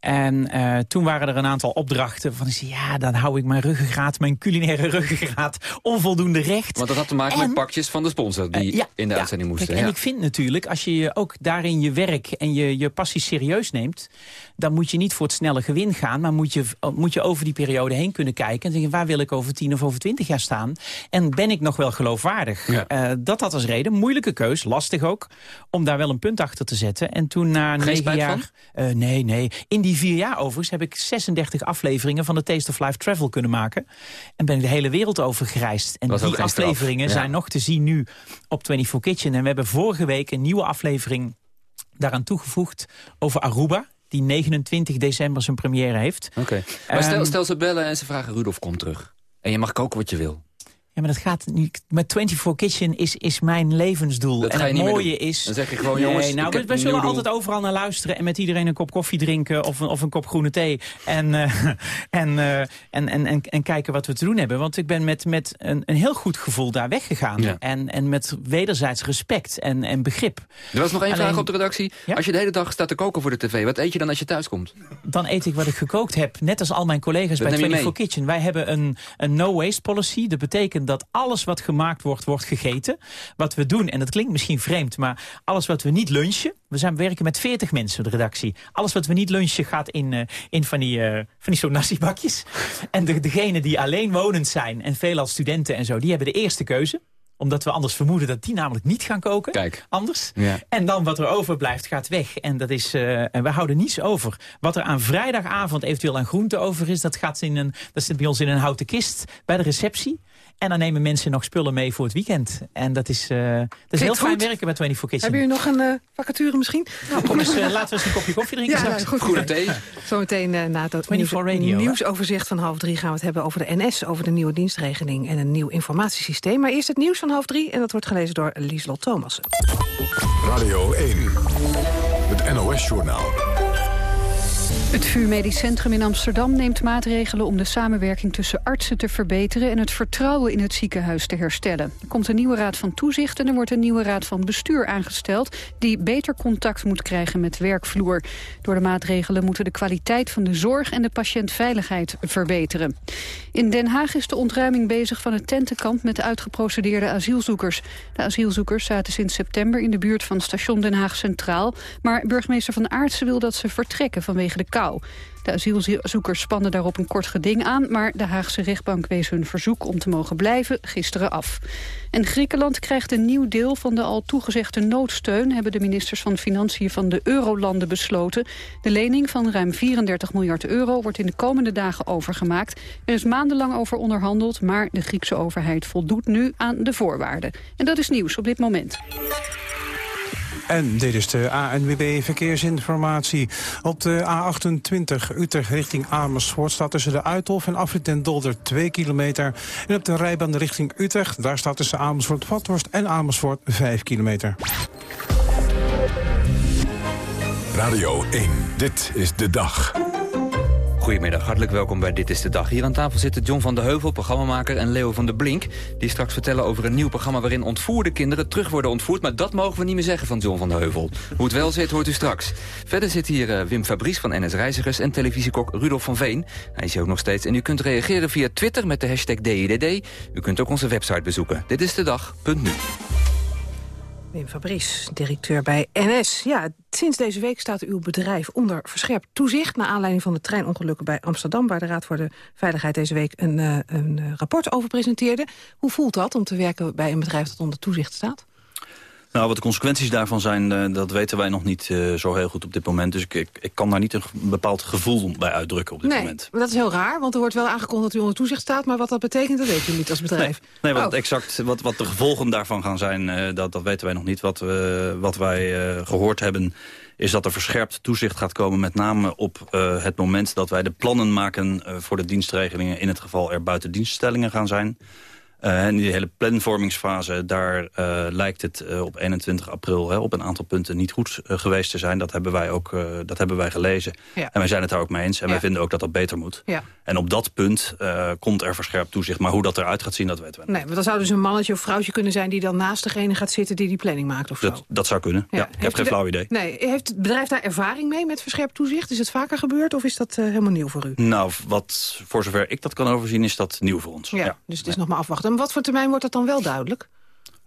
En eh, toen waren er een aantal opdrachten van... ja, dan hou ik mijn ruggengraat, mijn culinaire ruggengraat... onvoldoende recht. Want dat had te maken met pakjes van de sponsor die Eh, ja, in de ja. uitzending moesten. Kijk, en ja. ik vind natuurlijk, als je ook daarin je werk en je, je passie serieus neemt... dan moet je niet voor het snelle gewin gaan... maar moet je, moet je over die periode heen kunnen kijken... en denken, waar wil ik over tien of over twintig jaar staan? En ben ik nog wel geloofwaardig? Eh, dat had als reden, moeilijke keus, lastig ook... om daar wel een punt achter te zetten. En toen na Geen negen jaar... Eh, nee, nee. In die vier jaar overigens heb ik 36 afleveringen... van de Taste of Life Travel kunnen maken. En ben ik de hele wereld over gereisd. En die afleveringen Ja. zijn nog te zien nu op 24 Kitchen. En we hebben vorige week een nieuwe aflevering daaraan toegevoegd over Aruba. Die 29 december zijn première heeft. Oké. Maar stel, Ehm, stel ze bellen en ze vragen Rudolf, kom terug. En je mag koken wat je wil. Ja, maar dat gaat nu. Met 24 Kitchen is, is mijn levensdoel. Dat en het niet mooie is. Dan zeg je gewoon, nee, jongens, Nou, we, zullen altijd overal naar luisteren en met iedereen een kop koffie drinken of een, of een kop groene thee. En, eh, en, eh, en, en, en, en kijken wat we te doen hebben. Want ik ben met, met een, een heel goed gevoel daar weggegaan. Ja. En, en met wederzijds respect en, en begrip. Er was nog één Alleen- vraag op de redactie. Als je de hele dag staat te koken voor de tv, wat eet je dan als je thuis komt? dan eet ik wat ik gekookt heb. Net als al mijn collega's Dat bij neem je 24 Kitchen. Wij hebben een, een no-waste policy. Dat betekent dat alles wat gemaakt wordt, wordt gegeten. Wat we doen, en dat klinkt misschien vreemd... maar alles wat we niet lunchen... We zijn we werken met 40 mensen, de redactie. Alles wat we niet lunchen gaat in, eh, in van die, eh, van die zo'n nasi-bakjes. En de, degenen die alleen wonend zijn... en veelal studenten en zo, die hebben de eerste keuze omdat we anders vermoeden dat die namelijk niet gaan koken. Kijk. Anders. Ja. En dan wat er overblijft gaat weg. En, dat is, eh, en we houden niets over. Wat er aan vrijdagavond eventueel aan groente over is... dat, gaat in een, dat zit bij ons in een houten kist bij de receptie. En dan nemen mensen nog spullen mee voor het weekend. En dat is, eh, dat is heel fijn werken bij 24 Kitchen. Hebben jullie nog een eh, vacature misschien? Nou, kom eens, eh, laten we eens een kopje koffie drinken. Ja, straks. nou, goed. Goede thee. Zometeen eh, na het 24 nieuws, Radio, nieuwsoverzicht van half drie gaan we het hebben over de NS, over de nieuwe dienstregeling en een nieuw informatiesysteem. Maar eerst het nieuws van half drie en dat wordt gelezen door Lieslot Thomassen. Radio 1, het NOS-journaal. Het VU Medisch Centrum in Amsterdam neemt maatregelen om de samenwerking tussen artsen te verbeteren en het vertrouwen in het ziekenhuis te herstellen. Er komt een nieuwe raad van toezicht en er wordt een nieuwe raad van bestuur aangesteld die beter contact moet krijgen met werkvloer. Door de maatregelen moeten de kwaliteit van de zorg en de patiëntveiligheid verbeteren. In Den Haag is de ontruiming bezig van het tentenkamp met de uitgeprocedeerde asielzoekers. De asielzoekers zaten sinds september in de buurt van station Den Haag Centraal, maar burgemeester Van Aartsen wil dat ze vertrekken vanwege de De asielzoekers spannen daarop een kort geding aan... maar de Haagse rechtbank wees hun verzoek om te mogen blijven gisteren af. En Griekenland krijgt een nieuw deel van de al toegezegde noodsteun... hebben de ministers van Financiën van de eurolanden besloten. De lening van ruim 34 miljard euro wordt in de komende dagen overgemaakt. Er is maandenlang over onderhandeld... maar de Griekse overheid voldoet nu aan de voorwaarden. En dat is nieuws op dit moment. En dit is de ANWB Verkeersinformatie. Op de A28 Utrecht richting Amersfoort staat tussen de Uithof en Afrit en Dolder 2 kilometer. En op de rijbaan richting Utrecht, daar staat tussen Amersfoort Vathorst en Amersfoort 5 kilometer. Radio 1, dit is de dag. Goedemiddag, hartelijk welkom bij Dit is de Dag. Hier aan tafel zitten John van der Heuvel, programmamaker, en Leo van der Blink... die straks vertellen over een nieuw programma waarin ontvoerde kinderen terug worden ontvoerd. Maar dat mogen we niet meer zeggen van John van der Heuvel. Hoe het wel zit, hoort u straks. Verder zit hier eh, Wim Fabrice van NS Reizigers en televisiekok Rudolf van Veen. Hij is hier ook nog steeds. En u kunt reageren via Twitter met de hashtag DIDD. U kunt ook onze website bezoeken. Dit is de dag.nu. Wim Fabrice, directeur bij NS. Ja, sinds deze week staat uw bedrijf onder verscherpt toezicht... naar aanleiding van de treinongelukken bij Amsterdam... waar de Raad voor de Veiligheid deze week een, uh, een rapport over presenteerde. Hoe voelt dat om te werken bij een bedrijf dat onder toezicht staat? Nou, wat de consequenties daarvan zijn, uh, dat weten wij nog niet uh, zo heel goed op dit moment. Dus ik, ik, ik, kan daar niet een bepaald gevoel bij uitdrukken op dit nee, moment. maar dat is heel raar, want er wordt wel aangekondigd dat u onder toezicht staat... maar wat dat betekent, dat weet u niet als bedrijf. Nee, nee wat, oh. exact, wat, wat de gevolgen daarvan gaan zijn, uh, dat, dat weten wij nog niet. Wat, we, wat wij gehoord hebben is dat er verscherpt toezicht gaat komen... met name op het moment dat wij de plannen maken voor de dienstregelingen... in het geval er buitendienststellingen gaan zijn... Uh, en die hele planvormingsfase, daar uh, lijkt het uh, op 21 april hè, op een aantal punten niet goed geweest te zijn. Dat hebben wij ook dat hebben wij gelezen. Ja. En wij zijn het daar ook mee eens. En ja. wij vinden ook dat dat beter moet. Ja. En op dat punt komt er verscherpt toezicht. Maar hoe dat eruit gaat zien, dat weten we niet. Nee, maar dan zou dus een mannetje of vrouwtje kunnen zijn... die dan naast degene gaat zitten die die planning maakt of zo. Dat, dat zou kunnen, ja. Ik heb geen flauw idee. Nee, heeft het bedrijf daar ervaring mee met verscherpt toezicht? Is het vaker gebeurd of is dat helemaal nieuw voor u? Nou, wat, voor zover ik dat kan overzien, is dat nieuw voor ons. Ja, dus het is nog maar afwachten. Wat voor termijn wordt dat dan wel duidelijk?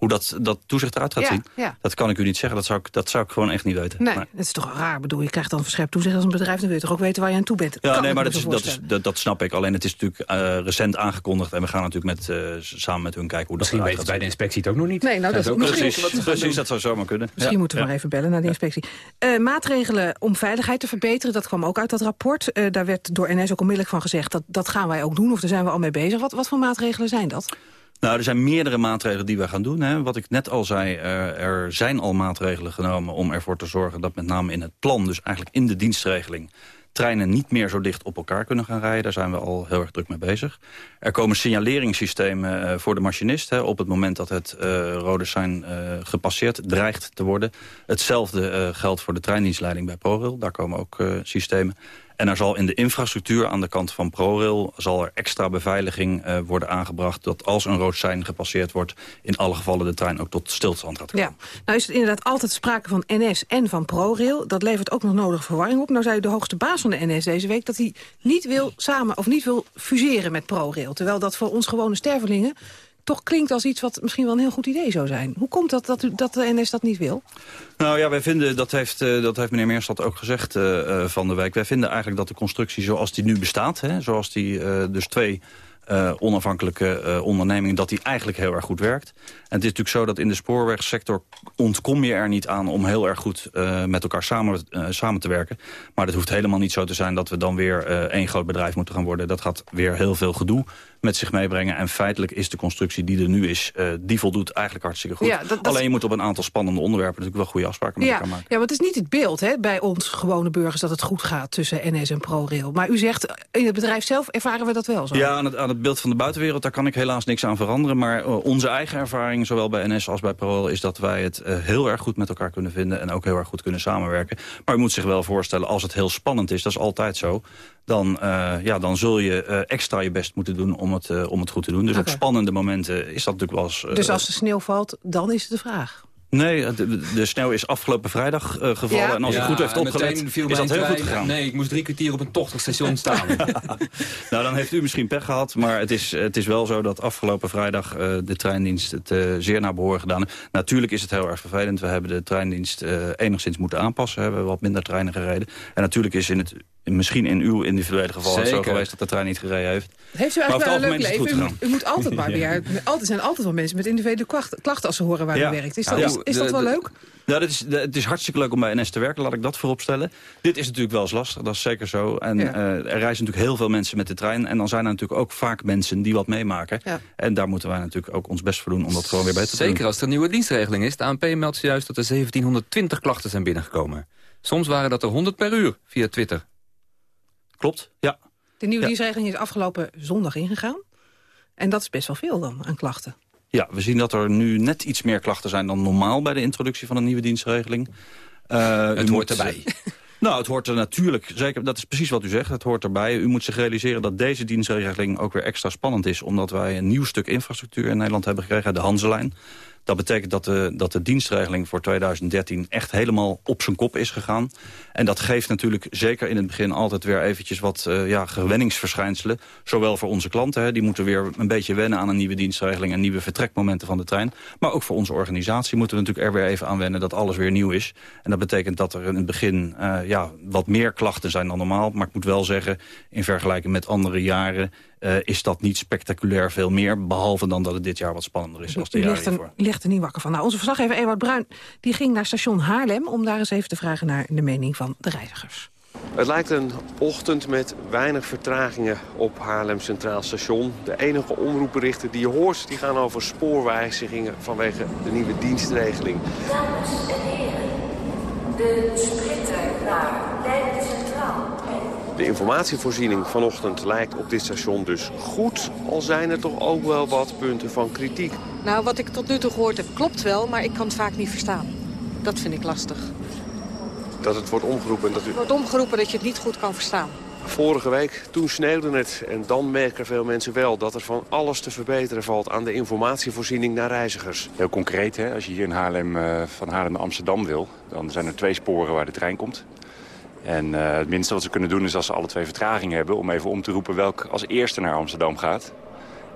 Hoe dat, dat toezicht eruit gaat ja, zien, ja. dat kan ik u niet zeggen. Dat zou ik, dat zou ik gewoon echt niet weten. Nee, dat is toch raar. Bedoel, je krijgt dan verscherpt toezicht als een bedrijf... dan wil je toch ook weten waar je aan toe bent. Ja, kan nee, maar dat, is, dat, is, dat, dat, snap ik. Alleen het is natuurlijk uh, recent aangekondigd... en we gaan natuurlijk met, uh, samen met hun kijken hoe misschien dat Misschien weten bij de inspectie het ook nog niet. Nee, nou, dat, dat is precies, dat, precies, dat zou zomaar kunnen. Misschien ja, moeten we ja. maar even bellen naar de inspectie. Uh, maatregelen om veiligheid te verbeteren, dat kwam ook uit dat rapport. daar werd door NS ook onmiddellijk van gezegd... dat, dat gaan wij ook doen, of daar zijn we al mee bezig. Wat, wat voor maatregelen zijn dat? Nou, er zijn meerdere maatregelen die wij gaan doen. Hè. Wat ik net al zei, er, er zijn al maatregelen genomen om ervoor te zorgen... dat met name in het plan, dus eigenlijk in de dienstregeling treinen niet meer zo dicht op elkaar kunnen gaan rijden. Daar zijn we al heel erg druk mee bezig. Er komen signaleringssystemen uh, voor de machinist. Hè, op het moment dat het uh, rode uh, gepasseerd dreigt te worden. Hetzelfde geldt voor de treindienstleiding bij ProRail. Daar komen ook systemen. En er zal in de infrastructuur aan de kant van ProRail... zal er extra beveiliging uh, worden aangebracht... dat als een rood sein gepasseerd wordt... in alle gevallen de trein ook tot stilstand gaat komen. Ja, nou is het inderdaad altijd sprake van NS en van ProRail. Dat levert ook nog nodige verwarring op. Nou zei de hoogste baas van de NS deze week... dat hij niet wil samen of niet wil fuseren met ProRail. Terwijl dat voor ons gewone stervelingen toch klinkt als iets wat misschien wel een heel goed idee zou zijn. Hoe komt dat dat, u, dat de NS dat niet wil? Nou ja, wij vinden, dat heeft, uh, dat heeft meneer Meerstad ook gezegd uh, uh, van de week... wij vinden eigenlijk dat de constructie zoals die nu bestaat... Hè, zoals die dus twee onafhankelijke uh, onderneming... dat die eigenlijk heel erg goed werkt. En het is natuurlijk zo dat in de spoorwegsector ontkom je er niet aan... om heel erg goed met elkaar samen, samen te werken. Maar het hoeft helemaal niet zo te zijn dat we dan weer één groot bedrijf moeten gaan worden. Dat gaat weer heel veel gedoe met zich meebrengen. En feitelijk is de constructie die er nu is, uh, die voldoet eigenlijk hartstikke goed. Ja, dat, dat... Alleen je moet op een aantal spannende onderwerpen natuurlijk wel goede afspraken met ja, elkaar maken. Ja, maar het is niet het beeld hè, bij ons gewone burgers dat het goed gaat tussen NS en ProRail. Maar u zegt, in het bedrijf zelf ervaren we dat wel zo. Ja, aan het, aan het beeld van de buitenwereld, daar kan ik helaas niks aan veranderen. Maar uh, onze eigen ervaring, zowel bij NS als bij ProRail, is dat wij het uh, heel erg goed met elkaar kunnen vinden en ook heel erg goed kunnen samenwerken. Maar u moet zich wel voorstellen, als het heel spannend is, dat is altijd zo, dan, uh, ja, dan zul je uh, extra je best moeten doen om het, uh, om het goed te doen. Dus okay. op spannende momenten is dat natuurlijk wel eens... dus als de sneeuw valt, dan is het de vraag? Nee, de, de sneeuw is afgelopen vrijdag uh, gevallen. Ja. En als ja, u goed heeft opgelet, is dat heel goed gegaan. Nee, ik moest drie kwartier op een tochtig station staan. nou, dan heeft u misschien pech gehad. Maar het is, het is wel zo dat afgelopen vrijdag uh, de treindienst het uh, zeer naar behoren gedaan heeft. Natuurlijk is het heel erg vervelend. We hebben de treindienst enigszins moeten aanpassen. We hebben wat minder treinen gereden. En natuurlijk is in het misschien in uw individuele geval het zo geweest dat de trein niet gereden heeft. Heeft u eigenlijk wel een leuk leven? U moet, u moet, altijd maar weer... Er zijn altijd wel mensen met individuele klachten als ze horen waar ja. u werkt. Is dat, ja, is, is dat de, wel leuk? Ja, dat is, de, het is hartstikke leuk om bij NS te werken, laat ik dat voorop stellen. Dit is natuurlijk wel eens lastig, dat is zeker zo. En ja. uh, er reizen natuurlijk heel veel mensen met de trein. En dan zijn er natuurlijk ook vaak mensen die wat meemaken. Ja. En daar moeten wij natuurlijk ook ons best voor doen om dat gewoon weer beter te zeker doen. Zeker als er een nieuwe dienstregeling is. De ANP meldt juist dat er 1720 klachten zijn binnengekomen. Soms waren dat er 100 per uur via Twitter. Klopt, ja. De nieuwe ja. dienstregeling is afgelopen zondag ingegaan. En dat is best wel veel dan aan klachten. Ja, we zien dat er nu net iets meer klachten zijn dan normaal... bij de introductie van een nieuwe dienstregeling. Uh, het hoort erbij. Nou, het hoort er natuurlijk, zeker, dat is precies wat u zegt, het hoort erbij. U moet zich realiseren dat deze dienstregeling ook weer extra spannend is... omdat wij een nieuw stuk infrastructuur in Nederland hebben gekregen, de Hanselijn. Dat betekent dat de, dat de dienstregeling voor 2013 echt helemaal op zijn kop is gegaan. En dat geeft natuurlijk zeker in het begin altijd weer eventjes wat uh, ja, gewenningsverschijnselen. Zowel voor onze klanten, hè, die moeten weer een beetje wennen aan een nieuwe dienstregeling... en nieuwe vertrekmomenten van de trein. Maar ook voor onze organisatie moeten we natuurlijk er weer even aan wennen dat alles weer nieuw is. En dat betekent dat er in het begin uh, ja, wat meer klachten zijn dan normaal. Maar ik moet wel zeggen, in vergelijking met andere jaren... Uh, is dat niet spectaculair veel meer. Behalve dan dat het dit jaar wat spannender is als de jaren hiervoor. U ligt er niet wakker van. Nou, onze verslaggever Ewart Bruin die ging naar station Haarlem... om daar eens even te vragen naar de mening van de reizigers. Het lijkt een ochtend met weinig vertragingen op Haarlem Centraal Station. De enige omroepberichten die je hoort, die gaan over spoorwijzigingen vanwege de nieuwe dienstregeling. Dames en heren, de sprinter naar Leiden Centraal. De informatievoorziening vanochtend lijkt op dit station dus goed... al zijn er toch ook wel wat punten van kritiek. Nou, wat ik tot nu toe gehoord heb klopt wel, maar ik kan het vaak niet verstaan. Dat vind ik lastig. Dat het wordt omgeroepen? Dat u... Het wordt omgeroepen dat je het niet goed kan verstaan. Vorige week, toen sneeuwde het. En dan merken veel mensen wel dat er van alles te verbeteren valt... aan de informatievoorziening naar reizigers. Heel concreet, hè? als je hier in Haarlem, uh, van Haarlem naar Amsterdam wil... dan zijn er twee sporen waar de trein komt. En uh, het minste wat ze kunnen doen is als ze alle twee vertraging hebben... om even om te roepen welk als eerste naar Amsterdam gaat.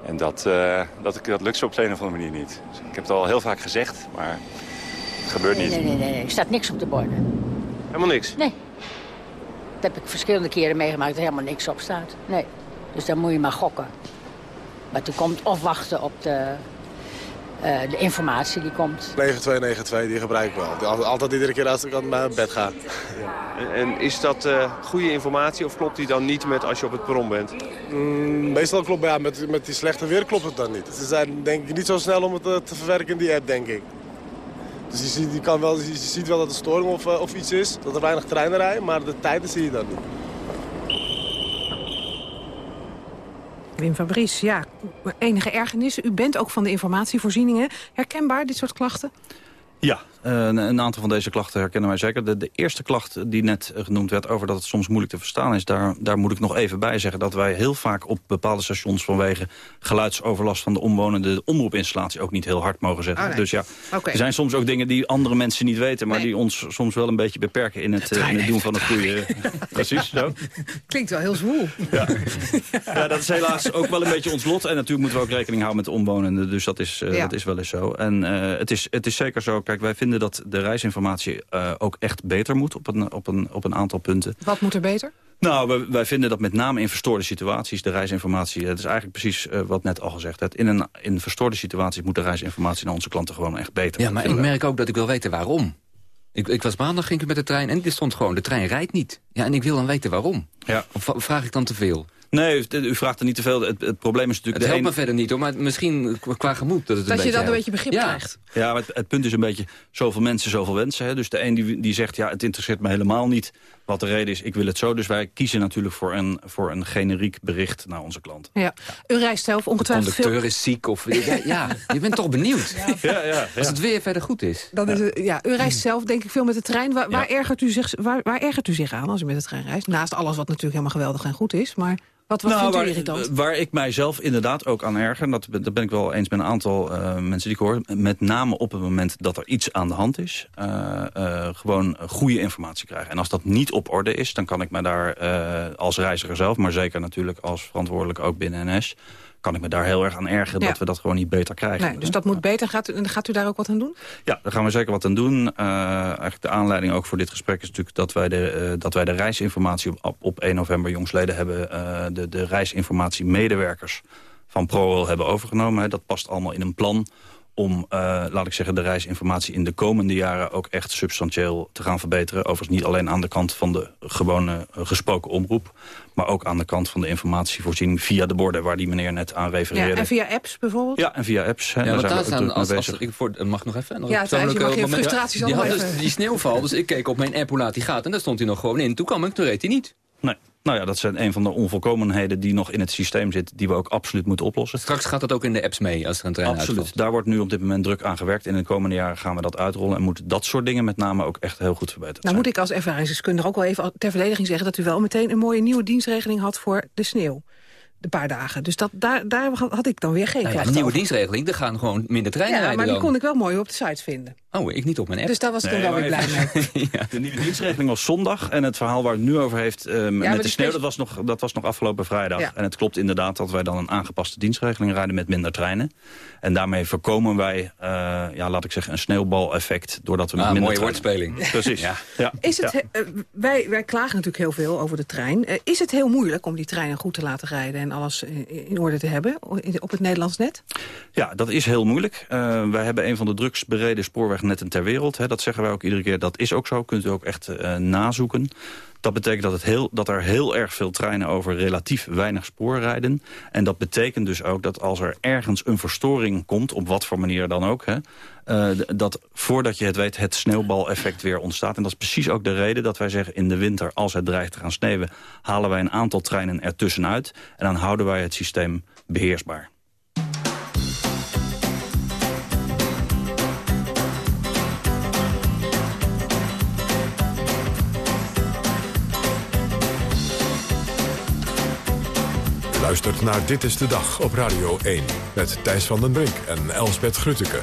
En dat, uh, dat, dat lukt ze op de een of andere manier niet. Dus ik heb het al heel vaak gezegd, maar het gebeurt nee, niet. Nee, nee, nee, er staat niks op de borden. Helemaal niks? Nee. Dat heb ik verschillende keren meegemaakt dat er helemaal niks op staat. Nee. Dus dan moet je maar gokken. Maar toen komt of wachten op de, uh, de informatie die komt. 9292, die gebruik ik wel. Altijd iedere keer als ik aan mijn bed ga. En, en is dat uh, goede informatie of klopt die dan niet met als je op het perron bent? Mm, meestal klopt ja, met, met die slechte weer klopt het dan niet. Ze zijn denk ik niet zo snel om het uh, te verwerken in die app, denk ik. Dus je ziet, je kan wel, je ziet wel dat er storing of, uh, of iets is, dat er weinig treinen rijden, maar de tijden zie je dan niet. Wim Fabrice, ja, enige ergernissen. U bent ook van de informatievoorzieningen. Herkenbaar, dit soort klachten? Ja, een, een, aantal van deze klachten herkennen wij zeker. De, de, eerste klacht die net genoemd werd over dat het soms moeilijk te verstaan is... Daar, daar moet ik nog even bij zeggen dat wij heel vaak op bepaalde stations... vanwege geluidsoverlast van de omwonenden... de omroepinstallatie ook niet heel hard mogen zetten. Dus ja, okay. er zijn soms ook dingen die andere mensen niet weten... maar nee. die ons soms wel een beetje beperken in het, in het doen van het goede... Precies, zo. Klinkt wel heel zwoel. Ja. ja, dat is helaas ook wel een beetje ons lot. En natuurlijk moeten we ook rekening houden met de omwonenden. Dus dat is, uh, ja. dat is wel eens zo. En uh, het, is, het is zeker zo, kijk, wij vinden dat de reisinformatie uh, ook echt beter moet op een, op, een, op een aantal punten. Wat moet er beter? Nou, wij, wij, vinden dat met name in verstoorde situaties de reisinformatie... het is eigenlijk precies uh, wat net al gezegd werd. In, een, in verstoorde situaties moet de reisinformatie naar onze klanten gewoon echt beter. Ja, maar ik merk ook dat ik wil weten waarom. Ik, ik, was maandag, ging ik met de trein en er stond gewoon... de trein rijdt niet. Ja, en ik wil dan weten waarom. Ja. Of vraag ik dan te veel? Nee, u vraagt er niet te veel. Het, het probleem is natuurlijk... Het helpt me verder niet, hoor, maar misschien qua gemoed dat het dat een je beetje dan een beetje begrip ja. krijgt. Ja, maar het, het, punt is een beetje zoveel mensen, zoveel wensen. Hè? Dus de een die, die zegt, ja, het interesseert me helemaal niet wat de reden is. Ik wil het zo. Dus wij kiezen natuurlijk voor een, voor een generiek bericht naar onze klant. Ja. U reist zelf ongetwijfeld De conducteur is ziek of... Ja, ja, je bent toch benieuwd. Ja, ja, ja. Als het weer verder goed is. Dat is ja. U reist zelf denk ik veel met de trein. Waar, waar, ergert u zich, waar, waar ergert u zich aan als u met de trein reist? Naast alles wat natuurlijk helemaal geweldig en goed is. Maar wat, wat nou, vindt u waar, irritant? Waar ik mijzelf inderdaad ook aan erger... dat, dat ben ik wel eens met een aantal uh, mensen die ik hoor... met name op het moment dat er iets aan de hand is... Uh, uh, gewoon goede informatie krijgen. En als dat niet op orde is, dan kan ik me daar als reiziger zelf... maar zeker natuurlijk als verantwoordelijk ook binnen NS kan ik me daar heel erg aan ergeren ja. dat we dat gewoon niet beter krijgen. Nee, dus dat moet beter. Gaat u, gaat u daar ook wat aan doen? Ja, daar gaan we zeker wat aan doen. Uh, eigenlijk de aanleiding ook voor dit gesprek is natuurlijk dat wij de, uh, dat wij de reisinformatie op, op 1 november jongsleden hebben uh, de, de reisinformatie medewerkers van ProRail hebben overgenomen. Dat past allemaal in een plan om, uh, laat ik zeggen, de reisinformatie in de komende jaren ook echt substantieel te gaan verbeteren. Overigens niet alleen aan de kant van de gewone uh, gesproken omroep, maar ook aan de kant van de informatievoorziening via de borden waar die meneer net aan refereerde. Ja, en via apps bijvoorbeeld? Ja, en via apps. Hè, ja, daar zijn we staan, als, ik voor, mag nog even? Nog ja, je mag je frustraties ja, die, had even... dus die sneeuwval, dus ik keek op mijn app hoe laat die gaat en daar stond hij nog gewoon in. Toen kwam ik, toen reed hij niet. Nee. Nou ja, dat zijn een van de onvolkomenheden die nog in het systeem zit... die we ook absoluut moeten oplossen. Straks gaat dat ook in de apps mee als er een trein Absoluut. uitvalt. Daar wordt nu op dit moment druk aan gewerkt. In de komende jaren gaan we dat uitrollen... en moeten dat soort dingen met name ook echt heel goed verbeterd nou, zijn. moet ik als ervaringsdeskundige ook wel even ter verdediging zeggen... dat u wel meteen een mooie nieuwe dienstregeling had voor de sneeuw. de paar dagen. Dus dat, daar, daar had ik dan weer geen Nou ja, klacht een nieuwe over. dienstregeling, er gaan gewoon minder treinen Ja, rijden maar die dan. kon ik wel mooi op de site vinden. Oh, ik niet op mijn app. Dus daar was ik Nee, dan wel weer blij mee. De nieuwe dienstregeling was zondag. En het verhaal waar het nu over heeft eh, met de sneeuw... Dat was, nog, dat was nog afgelopen vrijdag. Ja. En het klopt inderdaad dat wij dan een aangepaste dienstregeling rijden... met minder treinen. En daarmee voorkomen wij, eh, ja, laat ik zeggen, een sneeuwbaleffect... doordat we met Ah, minder mooie treinen- woordspeling. Precies. Ja. Ja. Is het, Ja. eh, wij, wij klagen natuurlijk heel veel over de trein. Eh, is het heel moeilijk om die treinen goed te laten rijden... en alles in orde te hebben op het Nederlands net? Ja, dat is heel moeilijk. Eh, wij hebben een van de drukst bereden spoorwegnetten ter wereld. Hè. Dat zeggen wij ook iedere keer. Dat is ook zo. Kunt u ook echt eh, nazoeken. Dat betekent dat, het heel, dat er heel erg veel treinen over relatief weinig spoor rijden. En dat betekent dus ook dat als er ergens een verstoring komt... op wat voor manier dan ook... Hè, eh, dat voordat je het weet het sneeuwbaleffect weer ontstaat. En dat is precies ook de reden dat wij zeggen... in de winter, als het dreigt te gaan sneeuwen... halen wij een aantal treinen ertussenuit. En dan houden wij het systeem beheersbaar. Luistert naar Dit is de Dag op Radio 1. Met Thijs van den Brink en Elsbeth Grutteke.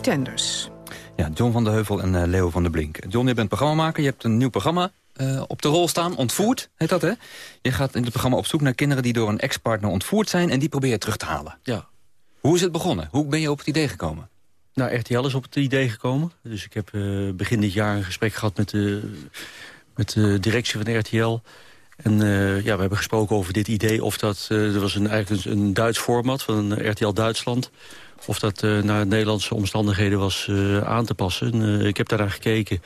Pretenders. Ja, John van der Heuvel en eh, Leo van der Blink. John, je bent programmamaker. Je hebt een nieuw programma eh, op de rol staan. Ontvoerd, heet dat, hè? Je gaat in het programma op zoek naar kinderen die door een ex-partner ontvoerd zijn... en die probeer je terug te halen. Ja. Hoe is het begonnen? Hoe ben je op het idee gekomen? Nou, RTL is op het idee gekomen. Dus ik heb eh, begin dit jaar een gesprek gehad met de, met de directie van RTL. En eh, ja, we hebben gesproken over dit idee. Of dat, eh, er was een, eigenlijk een, een Duits format van een RTL Duitsland. Of dat eh, naar Nederlandse omstandigheden was eh, aan te passen. En, eh, ik heb daarnaar gekeken.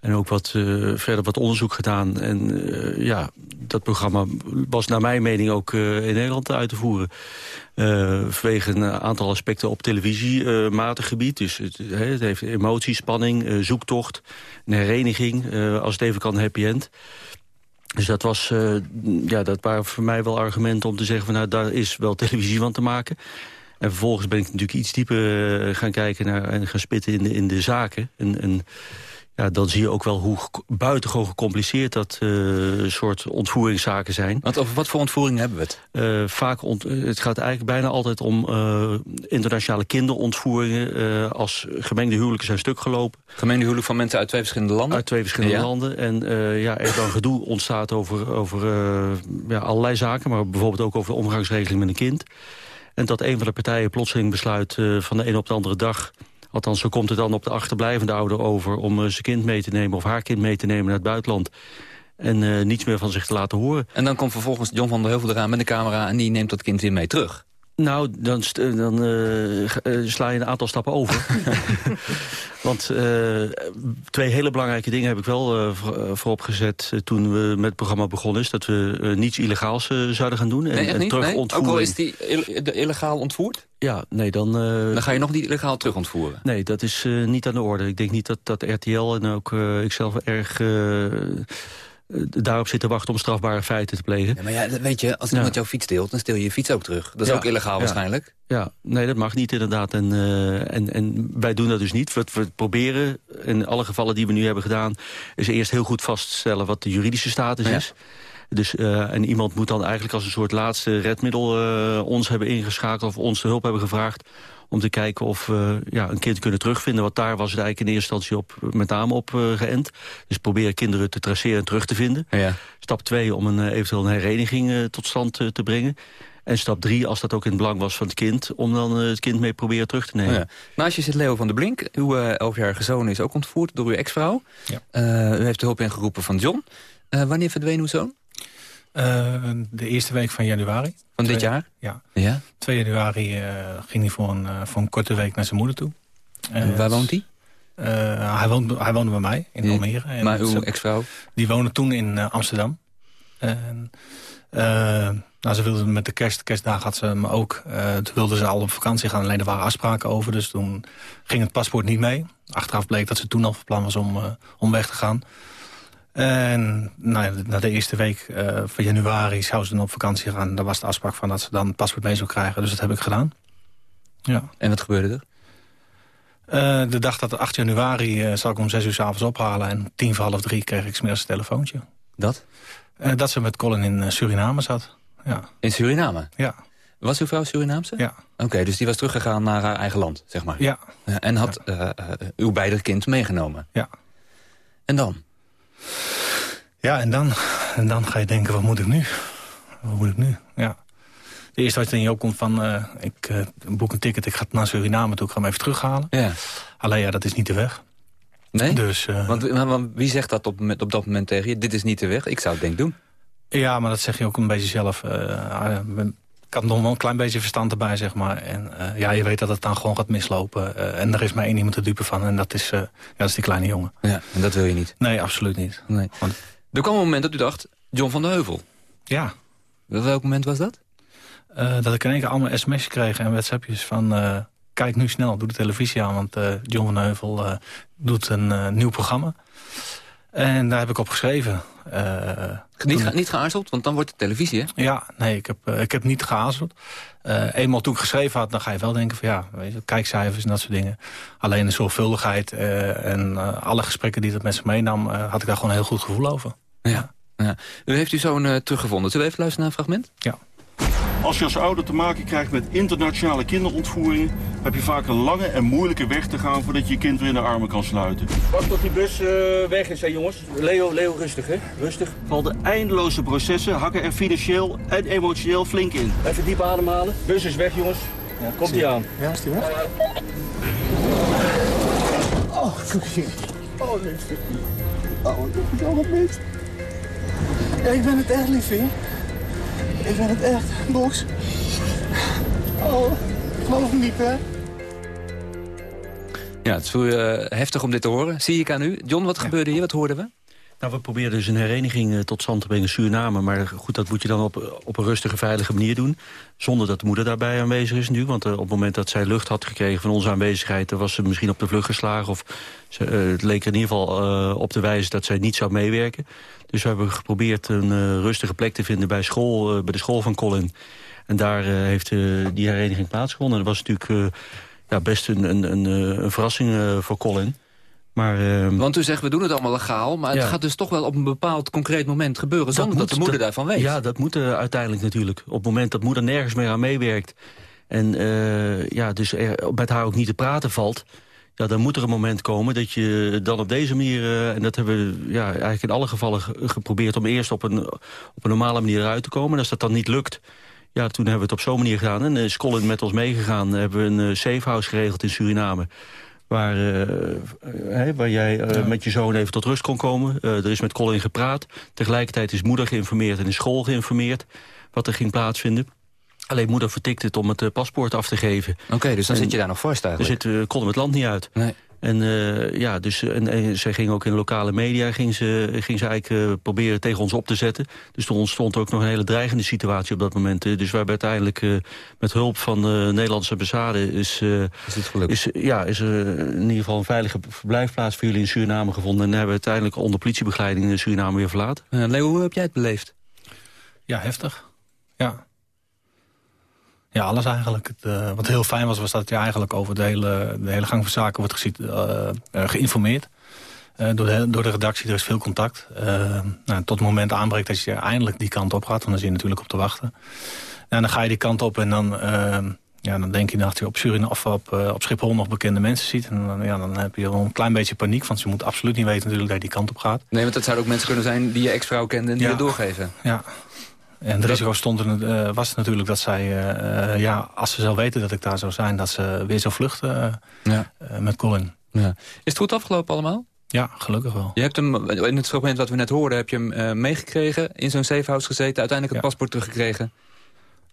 En ook wat, verder wat onderzoek gedaan. En ja, dat programma was naar mijn mening ook in Nederland uit te voeren. Vanwege een aantal aspecten op televisie, matig gebied. Dus het, het heeft emotie, spanning, eh, zoektocht, een hereniging. als het even kan, happy end. Dus dat, was, ja, dat waren voor mij wel argumenten om te zeggen... van nou, daar is wel televisie van te maken. En vervolgens ben ik natuurlijk iets dieper eh, gaan kijken naar, en gaan spitten in de, in de zaken. En, en ja, dan zie je ook wel hoe ge- buitengewoon gecompliceerd dat eh, soort ontvoeringszaken zijn. Want over wat voor ontvoering hebben we het? Eh, vaak ont, het gaat eigenlijk bijna altijd om internationale kinderontvoeringen. als gemengde huwelijken zijn stuk gelopen. Gemengde huwelijk van mensen uit twee verschillende landen? Uit twee verschillende Ja. landen. En ja, er dan gedoe ontstaat over, over ja, allerlei zaken. Maar bijvoorbeeld ook over de omgangsregeling met een kind. En dat een van de partijen plotseling besluit eh, van de een op de andere dag... Althans, zo komt het dan op de achterblijvende ouder over... om eh, zijn kind mee te nemen of haar kind mee te nemen naar het buitenland. En eh, niets meer van zich te laten horen. En dan komt vervolgens John van der Heuvel eraan met de camera... en die neemt dat kind weer mee terug. Nou, dan, eh, dan eh, eh, sla je een aantal stappen over. Want eh, twee hele belangrijke dingen heb ik wel eh, eh, voorop gezet... toen we met het programma begonnen is... dat we niets illegaals zouden gaan doen. Nee, echt niet? Nee? Ook al is die ill- de illegaal ontvoerd? Ja, nee, dan... eh, Dan ga je nog niet illegaal terug ontvoeren. Nee, dat is eh, niet aan de orde. Ik denk niet dat, dat RTL en ook eh, ikzelf erg... eh, daarop zit te wachten om strafbare feiten te plegen. Ja, maar ja, weet je, als iemand jouw fiets deelt, dan stel je je fiets ook terug. Dat is ook illegaal waarschijnlijk. Ja, nee, dat mag niet inderdaad. En, en, en wij doen dat dus niet. Wat we proberen, in alle gevallen die we nu hebben gedaan... is eerst heel goed vaststellen wat de juridische status is. Dus, en iemand moet dan eigenlijk als een soort laatste redmiddel ons hebben ingeschakeld... of ons de hulp hebben gevraagd om te kijken of we ja, een kind kunnen terugvinden. Want daar was het eigenlijk in eerste instantie op, met name op uh, geënt. Dus proberen kinderen te traceren en terug te vinden. Ja. Stap 2 om een, eventueel een hereniging uh, tot stand te brengen. En stap 3, als dat ook in het belang was van het kind... om dan het kind mee proberen terug te nemen. Oh ja. Naast je zit Leo van der Blink. Uw elfjarige zoon is ook ontvoerd door uw ex-vrouw. Ja. u heeft de hulp ingeroepen van John. wanneer verdween uw zoon? De eerste week van januari. Van dit jaar? Ja. ja. 2 januari uh, ging hij voor een, uh, voor een korte week naar zijn moeder toe. En waar woont hij? Hij, woont, hij woonde bij mij in Almere. En maar uw ex-vrouw? Die woonde toen in Amsterdam. En, nou, ze wilde met de kerst, kerstdagen had ze me ook. toen wilden ze al op vakantie gaan, alleen er waren afspraken over. Dus toen ging het paspoort niet mee. Achteraf bleek dat ze toen al van plan was om, om weg te gaan. En nou, na de eerste week uh, van januari zou ze dan op vakantie gaan. Daar was de afspraak van dat ze dan het paspoort mee zou krijgen. Dus dat heb ik gedaan. Ja. En wat gebeurde er? Uh, de dag dat de 8 januari uh, zal ik om 6 uur s'avonds ophalen. En tien voor half drie kreeg ik smiddags een telefoontje. Dat? dat ze met Colin in Suriname zat. Ja. In Suriname? Ja. Was uw vrouw Surinaamse? Ja. Oké, okay, dus die was teruggegaan naar haar eigen land, zeg maar. Ja. en had ja. uw beide kind meegenomen? Ja. En dan? Ja, en dan, en dan ga je denken, wat moet ik nu? Wat moet ik nu? Ja. De eerste wat er in je opkomt van, uh, ik uh, boek een ticket, ik ga naar Suriname toe, ik ga hem even terughalen. Ja. Alleen ja, dat is niet de weg. Nee? Dus, uh, want, want, wie zegt dat op, op dat moment tegen je? Dit is niet de weg? Ik zou het denk doen. Ja, maar dat zeg je ook een beetje zelf. Ik had nog wel een klein beetje verstand erbij, zeg maar. En ja, je weet dat het dan gewoon gaat mislopen. en er is maar één iemand te dupe van. En dat is, ja, dat is die kleine jongen. Ja, en dat wil je niet? Nee, absoluut niet. Nee. Want, er kwam een moment dat u dacht, John van de Heuvel. Ja. Welk moment was dat? Dat ik in één keer allemaal sms'jes kreeg en whatsappjes van... Kijk nu snel, doe de televisie aan, want John van de Heuvel doet een nieuw programma. En daar heb ik op geschreven. niet, ge niet geaarzeld, want dan wordt het televisie, hè? Ja, nee, ik heb, ik heb niet geaarzeld. eenmaal toen ik geschreven had, dan ga je wel denken van ja, weet je, kijkcijfers en dat soort dingen. Alleen de zorgvuldigheid en alle gesprekken die dat met ze meenam, had ik daar gewoon een heel goed gevoel over. Ja. ja. U heeft uw zoon uh, teruggevonden. Zullen we even luisteren naar een fragment? Ja. Als je als ouder te maken krijgt met internationale kinderontvoeringen... heb je vaak een lange en moeilijke weg te gaan voordat je je kind weer in de armen kan sluiten. Wacht tot die bus uh, weg is, hè jongens. Leo, Leo, rustig, hè? Rustig. Vallen eindeloze processen hakken er financieel en emotioneel flink in. Even diep ademhalen. Bus is weg, jongens. Ja, Komt die aan. Ja, is die weg? Oh, goeie. Oh, nee. Oh, ik heb het al gemist. Ja, ik ben het echt, liefie. Ik ben het echt, Box. Oh, ik geloof niet, hè? Ja, het is uh, heftig om dit te horen. Zie ik aan u. John, wat ja. gebeurde hier? Wat hoorden we? Nou, we proberen dus een hereniging uh, tot stand te brengen in Suriname. Maar goed, dat moet je dan op, op een rustige, veilige manier doen. Zonder dat de moeder daarbij aanwezig is nu. Want uh, op het moment dat zij lucht had gekregen van onze aanwezigheid... was ze misschien op de vlucht geslagen. Of ze, het leek er in ieder geval op te wijzen dat zij niet zou meewerken. Dus we hebben geprobeerd een rustige plek te vinden bij, school, bij de school van Colin. En daar heeft die hereniging plaatsgevonden. En dat was natuurlijk ja, best een, een, een, een verrassing voor Colin. Maar, Want u zegt, we doen het allemaal legaal... maar het ja. gaat dus toch wel op een bepaald concreet moment gebeuren... zonder dat, dat de moeder dat, daarvan weet. Ja, dat moet uiteindelijk natuurlijk. Op het moment dat moeder nergens meer aan meewerkt... en ja, dus er met haar ook niet te praten valt... Ja, dan moet er een moment komen dat je dan op deze manier... Uh, en dat hebben we ja, eigenlijk in alle gevallen geprobeerd... om eerst op een, op een normale manier eruit te komen. En als dat dan niet lukt, ja, toen hebben we het op zo'n manier gedaan. En is Colin met ons meegegaan. Hebben we een safe house geregeld in Suriname. Waar, uh, waar jij ja. met je zoon even tot rust kon komen. er is met Colin gepraat. Tegelijkertijd is moeder geïnformeerd en is school geïnformeerd... wat er ging plaatsvinden. Alleen moeder vertikt het om het paspoort af te geven. Oké, okay, dus dan en, zit je daar nog vast eigenlijk? Dan zit, kon hem het land niet uit. Nee. En, uh, ja, dus, en, en, zij ging ook in lokale media ging ze, ging ze eigenlijk uh, proberen tegen ons op te zetten. Dus toen ontstond ook nog een hele dreigende situatie op dat moment. Uh, dus we hebben uiteindelijk met hulp van de Nederlandse ambassade... is, is, het gelukt? is, ja, is er in ieder geval een veilige verblijfplaats voor jullie in Suriname gevonden. En hebben we uiteindelijk onder politiebegeleiding in Suriname weer verlaten. Leo, hoe heb jij het beleefd? Ja, heftig. Ja. Ja, alles eigenlijk. Het, uh, wat heel fijn was, was dat je eigenlijk over de hele, de hele gang van zaken wordt gezien, uh, geïnformeerd. Uh, door, de, door de redactie, er is veel contact. Nou, tot het moment aanbreekt dat je eindelijk die kant op gaat. Want dan zit je natuurlijk op te wachten. En dan ga je die kant op en dan, ja, dan denk je dat je op, Suriname, of op, op Schiphol nog bekende mensen ziet. En dan, ja, dan heb je wel een klein beetje paniek. Want je moet absoluut niet weten natuurlijk dat je die kant op gaat. Nee, want dat zouden ook mensen kunnen zijn die je ex-vrouw kende en die ja. je doorgeven. Ja, en het risico stond er, uh, was natuurlijk dat zij, uh, ja, als ze zou weten dat ik daar zou zijn... dat ze weer zou vluchten ja. met Colin. Ja. Is het goed afgelopen allemaal? Ja, gelukkig wel. Je hebt hem, in het fragment wat we net hoorden, heb je hem meegekregen... in zo'n safehouse gezeten, uiteindelijk het ja. paspoort teruggekregen?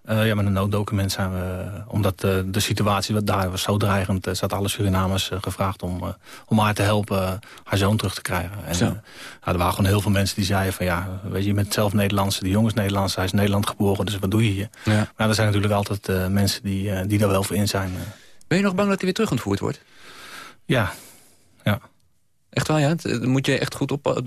Uh, ja, met een nooddocument zijn we... Omdat uh, de situatie wat daar was zo dreigend... Uh, zat alle Surinamers gevraagd om, om haar te helpen haar zoon terug te krijgen. En, ja, er waren gewoon heel veel mensen die zeiden van... ja, weet je, je bent zelf Nederlands, die jongen is Nederlands... hij is Nederland geboren, dus wat doe je hier? Ja. Maar er zijn natuurlijk altijd mensen die, die daar wel voor in zijn. Ben je nog bang dat hij weer terug ontvoerd wordt? Ja, ja. Echt wel, ja? Moet je echt goed op...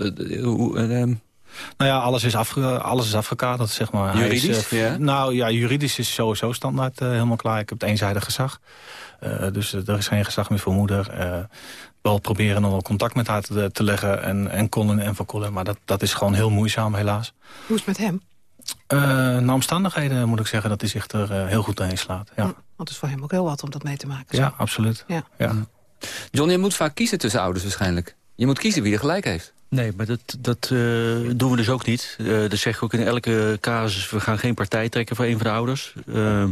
nou ja, alles is, afge, alles is afgekaderd, zeg maar. Juridisch? Is, uh, ja? Nou ja, juridisch is sowieso standaard uh, helemaal klaar. Ik heb het eenzijdig gezag. Uh, dus er is geen gezag meer voor moeder. wel proberen nog wel contact met haar te, te leggen. En, en Colin en van Colin. Maar dat, dat is gewoon heel moeizaam, helaas. Hoe is het met hem? naar omstandigheden moet ik zeggen dat hij zich er heel goed doorheen slaat. Ja. Want het is voor hem ook heel wat om dat mee te maken. Ja, absoluut. Ja. Ja. John, je moet vaak kiezen tussen ouders waarschijnlijk. Je moet kiezen wie er gelijk heeft. Nee, maar dat, dat uh, doen we dus ook niet. Uh, dat zeg ik ook in elke casus. We gaan geen partij trekken voor een van de ouders. Uh,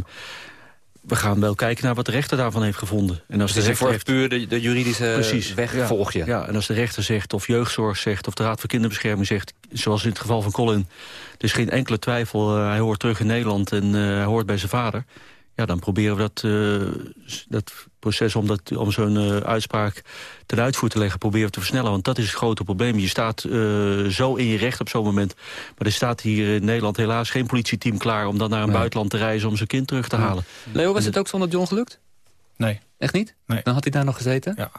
we gaan wel kijken naar wat de rechter daarvan heeft gevonden. En als dus de rechter heeft puur de, de juridische Precies, weg ja, volg je. Ja, en als de rechter zegt, of jeugdzorg zegt... of de Raad voor Kinderbescherming zegt, zoals in het geval van Colin... er is geen enkele twijfel, hij hoort terug in Nederland... en hij hoort bij zijn vader... ja, dan proberen we dat, dat proces om, dat, om zo'n uh, uitspraak ten uitvoer te leggen... proberen te versnellen, want dat is het grote probleem. Je staat uh, zo in je recht op zo'n moment. Maar er staat hier in Nederland helaas geen politieteam klaar... om dan naar een nee. buitenland te reizen om zijn kind terug te halen. Leo, was het ook zonder John gelukt? Nee. Echt niet? Nee. Dan had hij daar nog gezeten? Ja.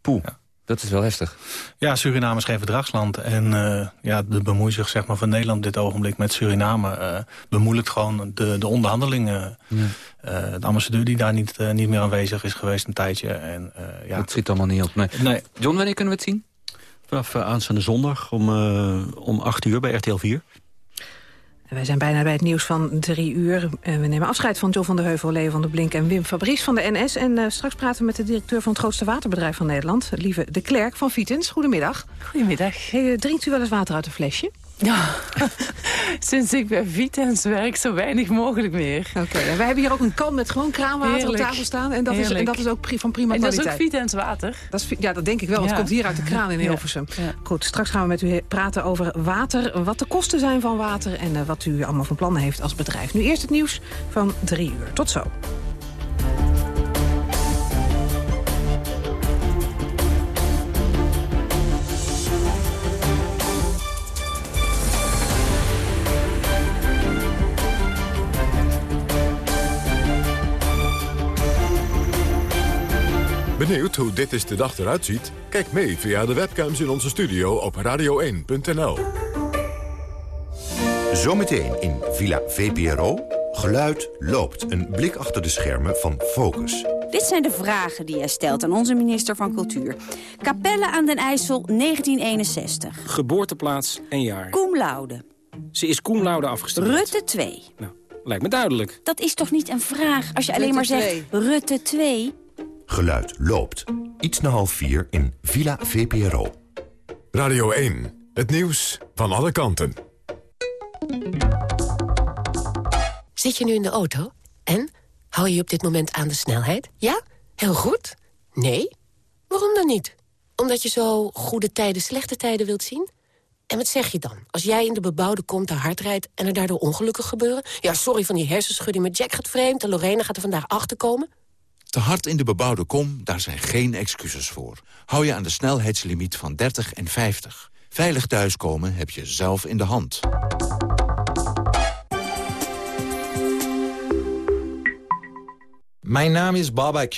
Poeh. Ja. Dat is wel heftig. Ja, Suriname is geen verdragsland. En uh, ja, de bemoeizig zeg maar, van Nederland op dit ogenblik met Suriname... Uh, bemoeilijkt gewoon de, de onderhandelingen. Ja. Uh, de ambassadeur die daar niet, niet meer aanwezig is geweest een tijdje. En, ja. Dat zit allemaal niet op. Nee. nee. John, wanneer kunnen we het zien? Vanaf aanstaande zondag om, om 8 uur bij RTL 4. Wij zijn bijna bij het nieuws van drie uur. We nemen afscheid van John van der Heuvel, Leo van der Blink en Wim Fabrice van de NS. En uh, straks praten we met de directeur van het grootste waterbedrijf van Nederland, Lieve de Klerk van Vitens. Goedemiddag. Goedemiddag. Hey, drinkt u wel eens water uit een flesje? Ja, sinds ik bij Vitens werk zo weinig mogelijk meer. Oké, okay, wij hebben hier ook een kan met gewoon kraanwater Heerlijk. op tafel staan. En dat, is, en dat is ook van prima en kwaliteit. dat is ook Vitens water. Dat is, ja, dat denk ik wel, want ja. het komt hier uit de kraan in Hilversum. Ja. Ja. Goed, straks gaan we met u praten over water, wat de kosten zijn van water... en uh, wat u allemaal van plannen heeft als bedrijf. Nu eerst het nieuws van drie uur. Tot zo. Benieuwd hoe dit is de dag eruit ziet? Kijk mee via de webcams in onze studio op radio1.nl. Zometeen in Villa VPRO. Geluid loopt. Een blik achter de schermen van Focus. Dit zijn de vragen die hij stelt aan onze minister van Cultuur. Capelle aan den IJssel, 1961. Geboorteplaats en jaar. Cum laude. Ze is cum laude afgestudeerd. Rutte 2. Nou, lijkt me duidelijk. Dat is toch niet een vraag als je alleen maar zegt Rutte 2? Geluid loopt. Iets na half vier in Villa VPRO. Radio 1. Het nieuws van alle kanten. Zit je nu in de auto? En? Hou je op dit moment aan de snelheid? Ja? Heel goed? Nee? Waarom dan niet? Omdat je zo goede tijden, slechte tijden wilt zien? En wat zeg je dan? Als jij in de bebouwde kom te hard rijdt en er daardoor ongelukken gebeuren? Ja, sorry van die hersenschudding met Jack gaat vreemd en Lorena gaat er vandaag achterkomen. Te hard in de bebouwde kom, daar zijn geen excuses voor. Hou je aan de snelheidslimiet van 30 en 50. Veilig thuiskomen heb je zelf in de hand. Mijn naam is Babak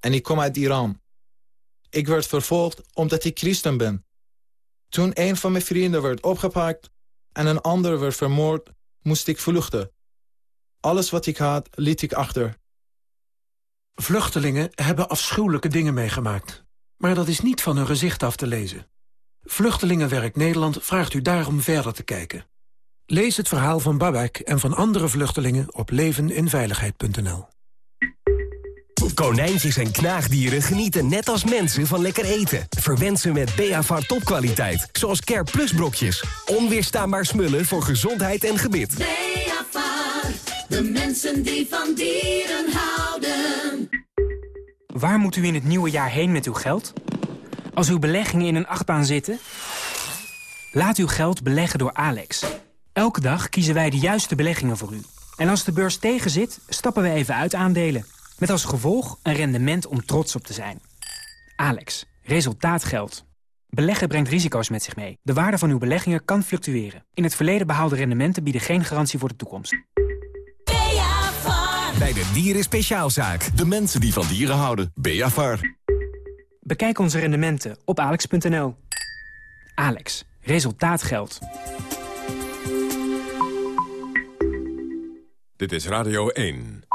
en ik kom uit Iran. Ik werd vervolgd omdat ik christen ben. Toen een van mijn vrienden werd opgepakt en een ander werd vermoord, moest ik vluchten. Alles wat ik had, liet ik achter. Vluchtelingen hebben afschuwelijke dingen meegemaakt. Maar dat is niet van hun gezicht af te lezen. Vluchtelingenwerk Nederland vraagt u daarom verder te kijken. Lees het verhaal van Babak en van andere vluchtelingen op leveninveiligheid.nl. Konijntjes en knaagdieren genieten net als mensen van lekker eten. Verwend ze met Beavar topkwaliteit, zoals Care Plus brokjes. Onweerstaanbaar smullen voor gezondheid en gebit. Beavar, de mensen die van dieren houden. Waar moet u in het nieuwe jaar heen met uw geld? Als uw beleggingen in een achtbaan zitten? Laat uw geld beleggen door Alex. Elke dag kiezen wij de juiste beleggingen voor u. En als de beurs tegenzit, stappen we even uit aandelen. Met als gevolg een rendement om trots op te zijn. Alex, resultaat geldt. Beleggen brengt risico's met zich mee. De waarde van uw beleggingen kan fluctueren. In het verleden behaalde rendementen bieden geen garantie voor de toekomst. Bij de Dieren Speciaalzaak. De mensen die van dieren houden. Beavar. Bekijk onze rendementen op alex.nl. Alex, resultaat geldt. Dit is Radio 1.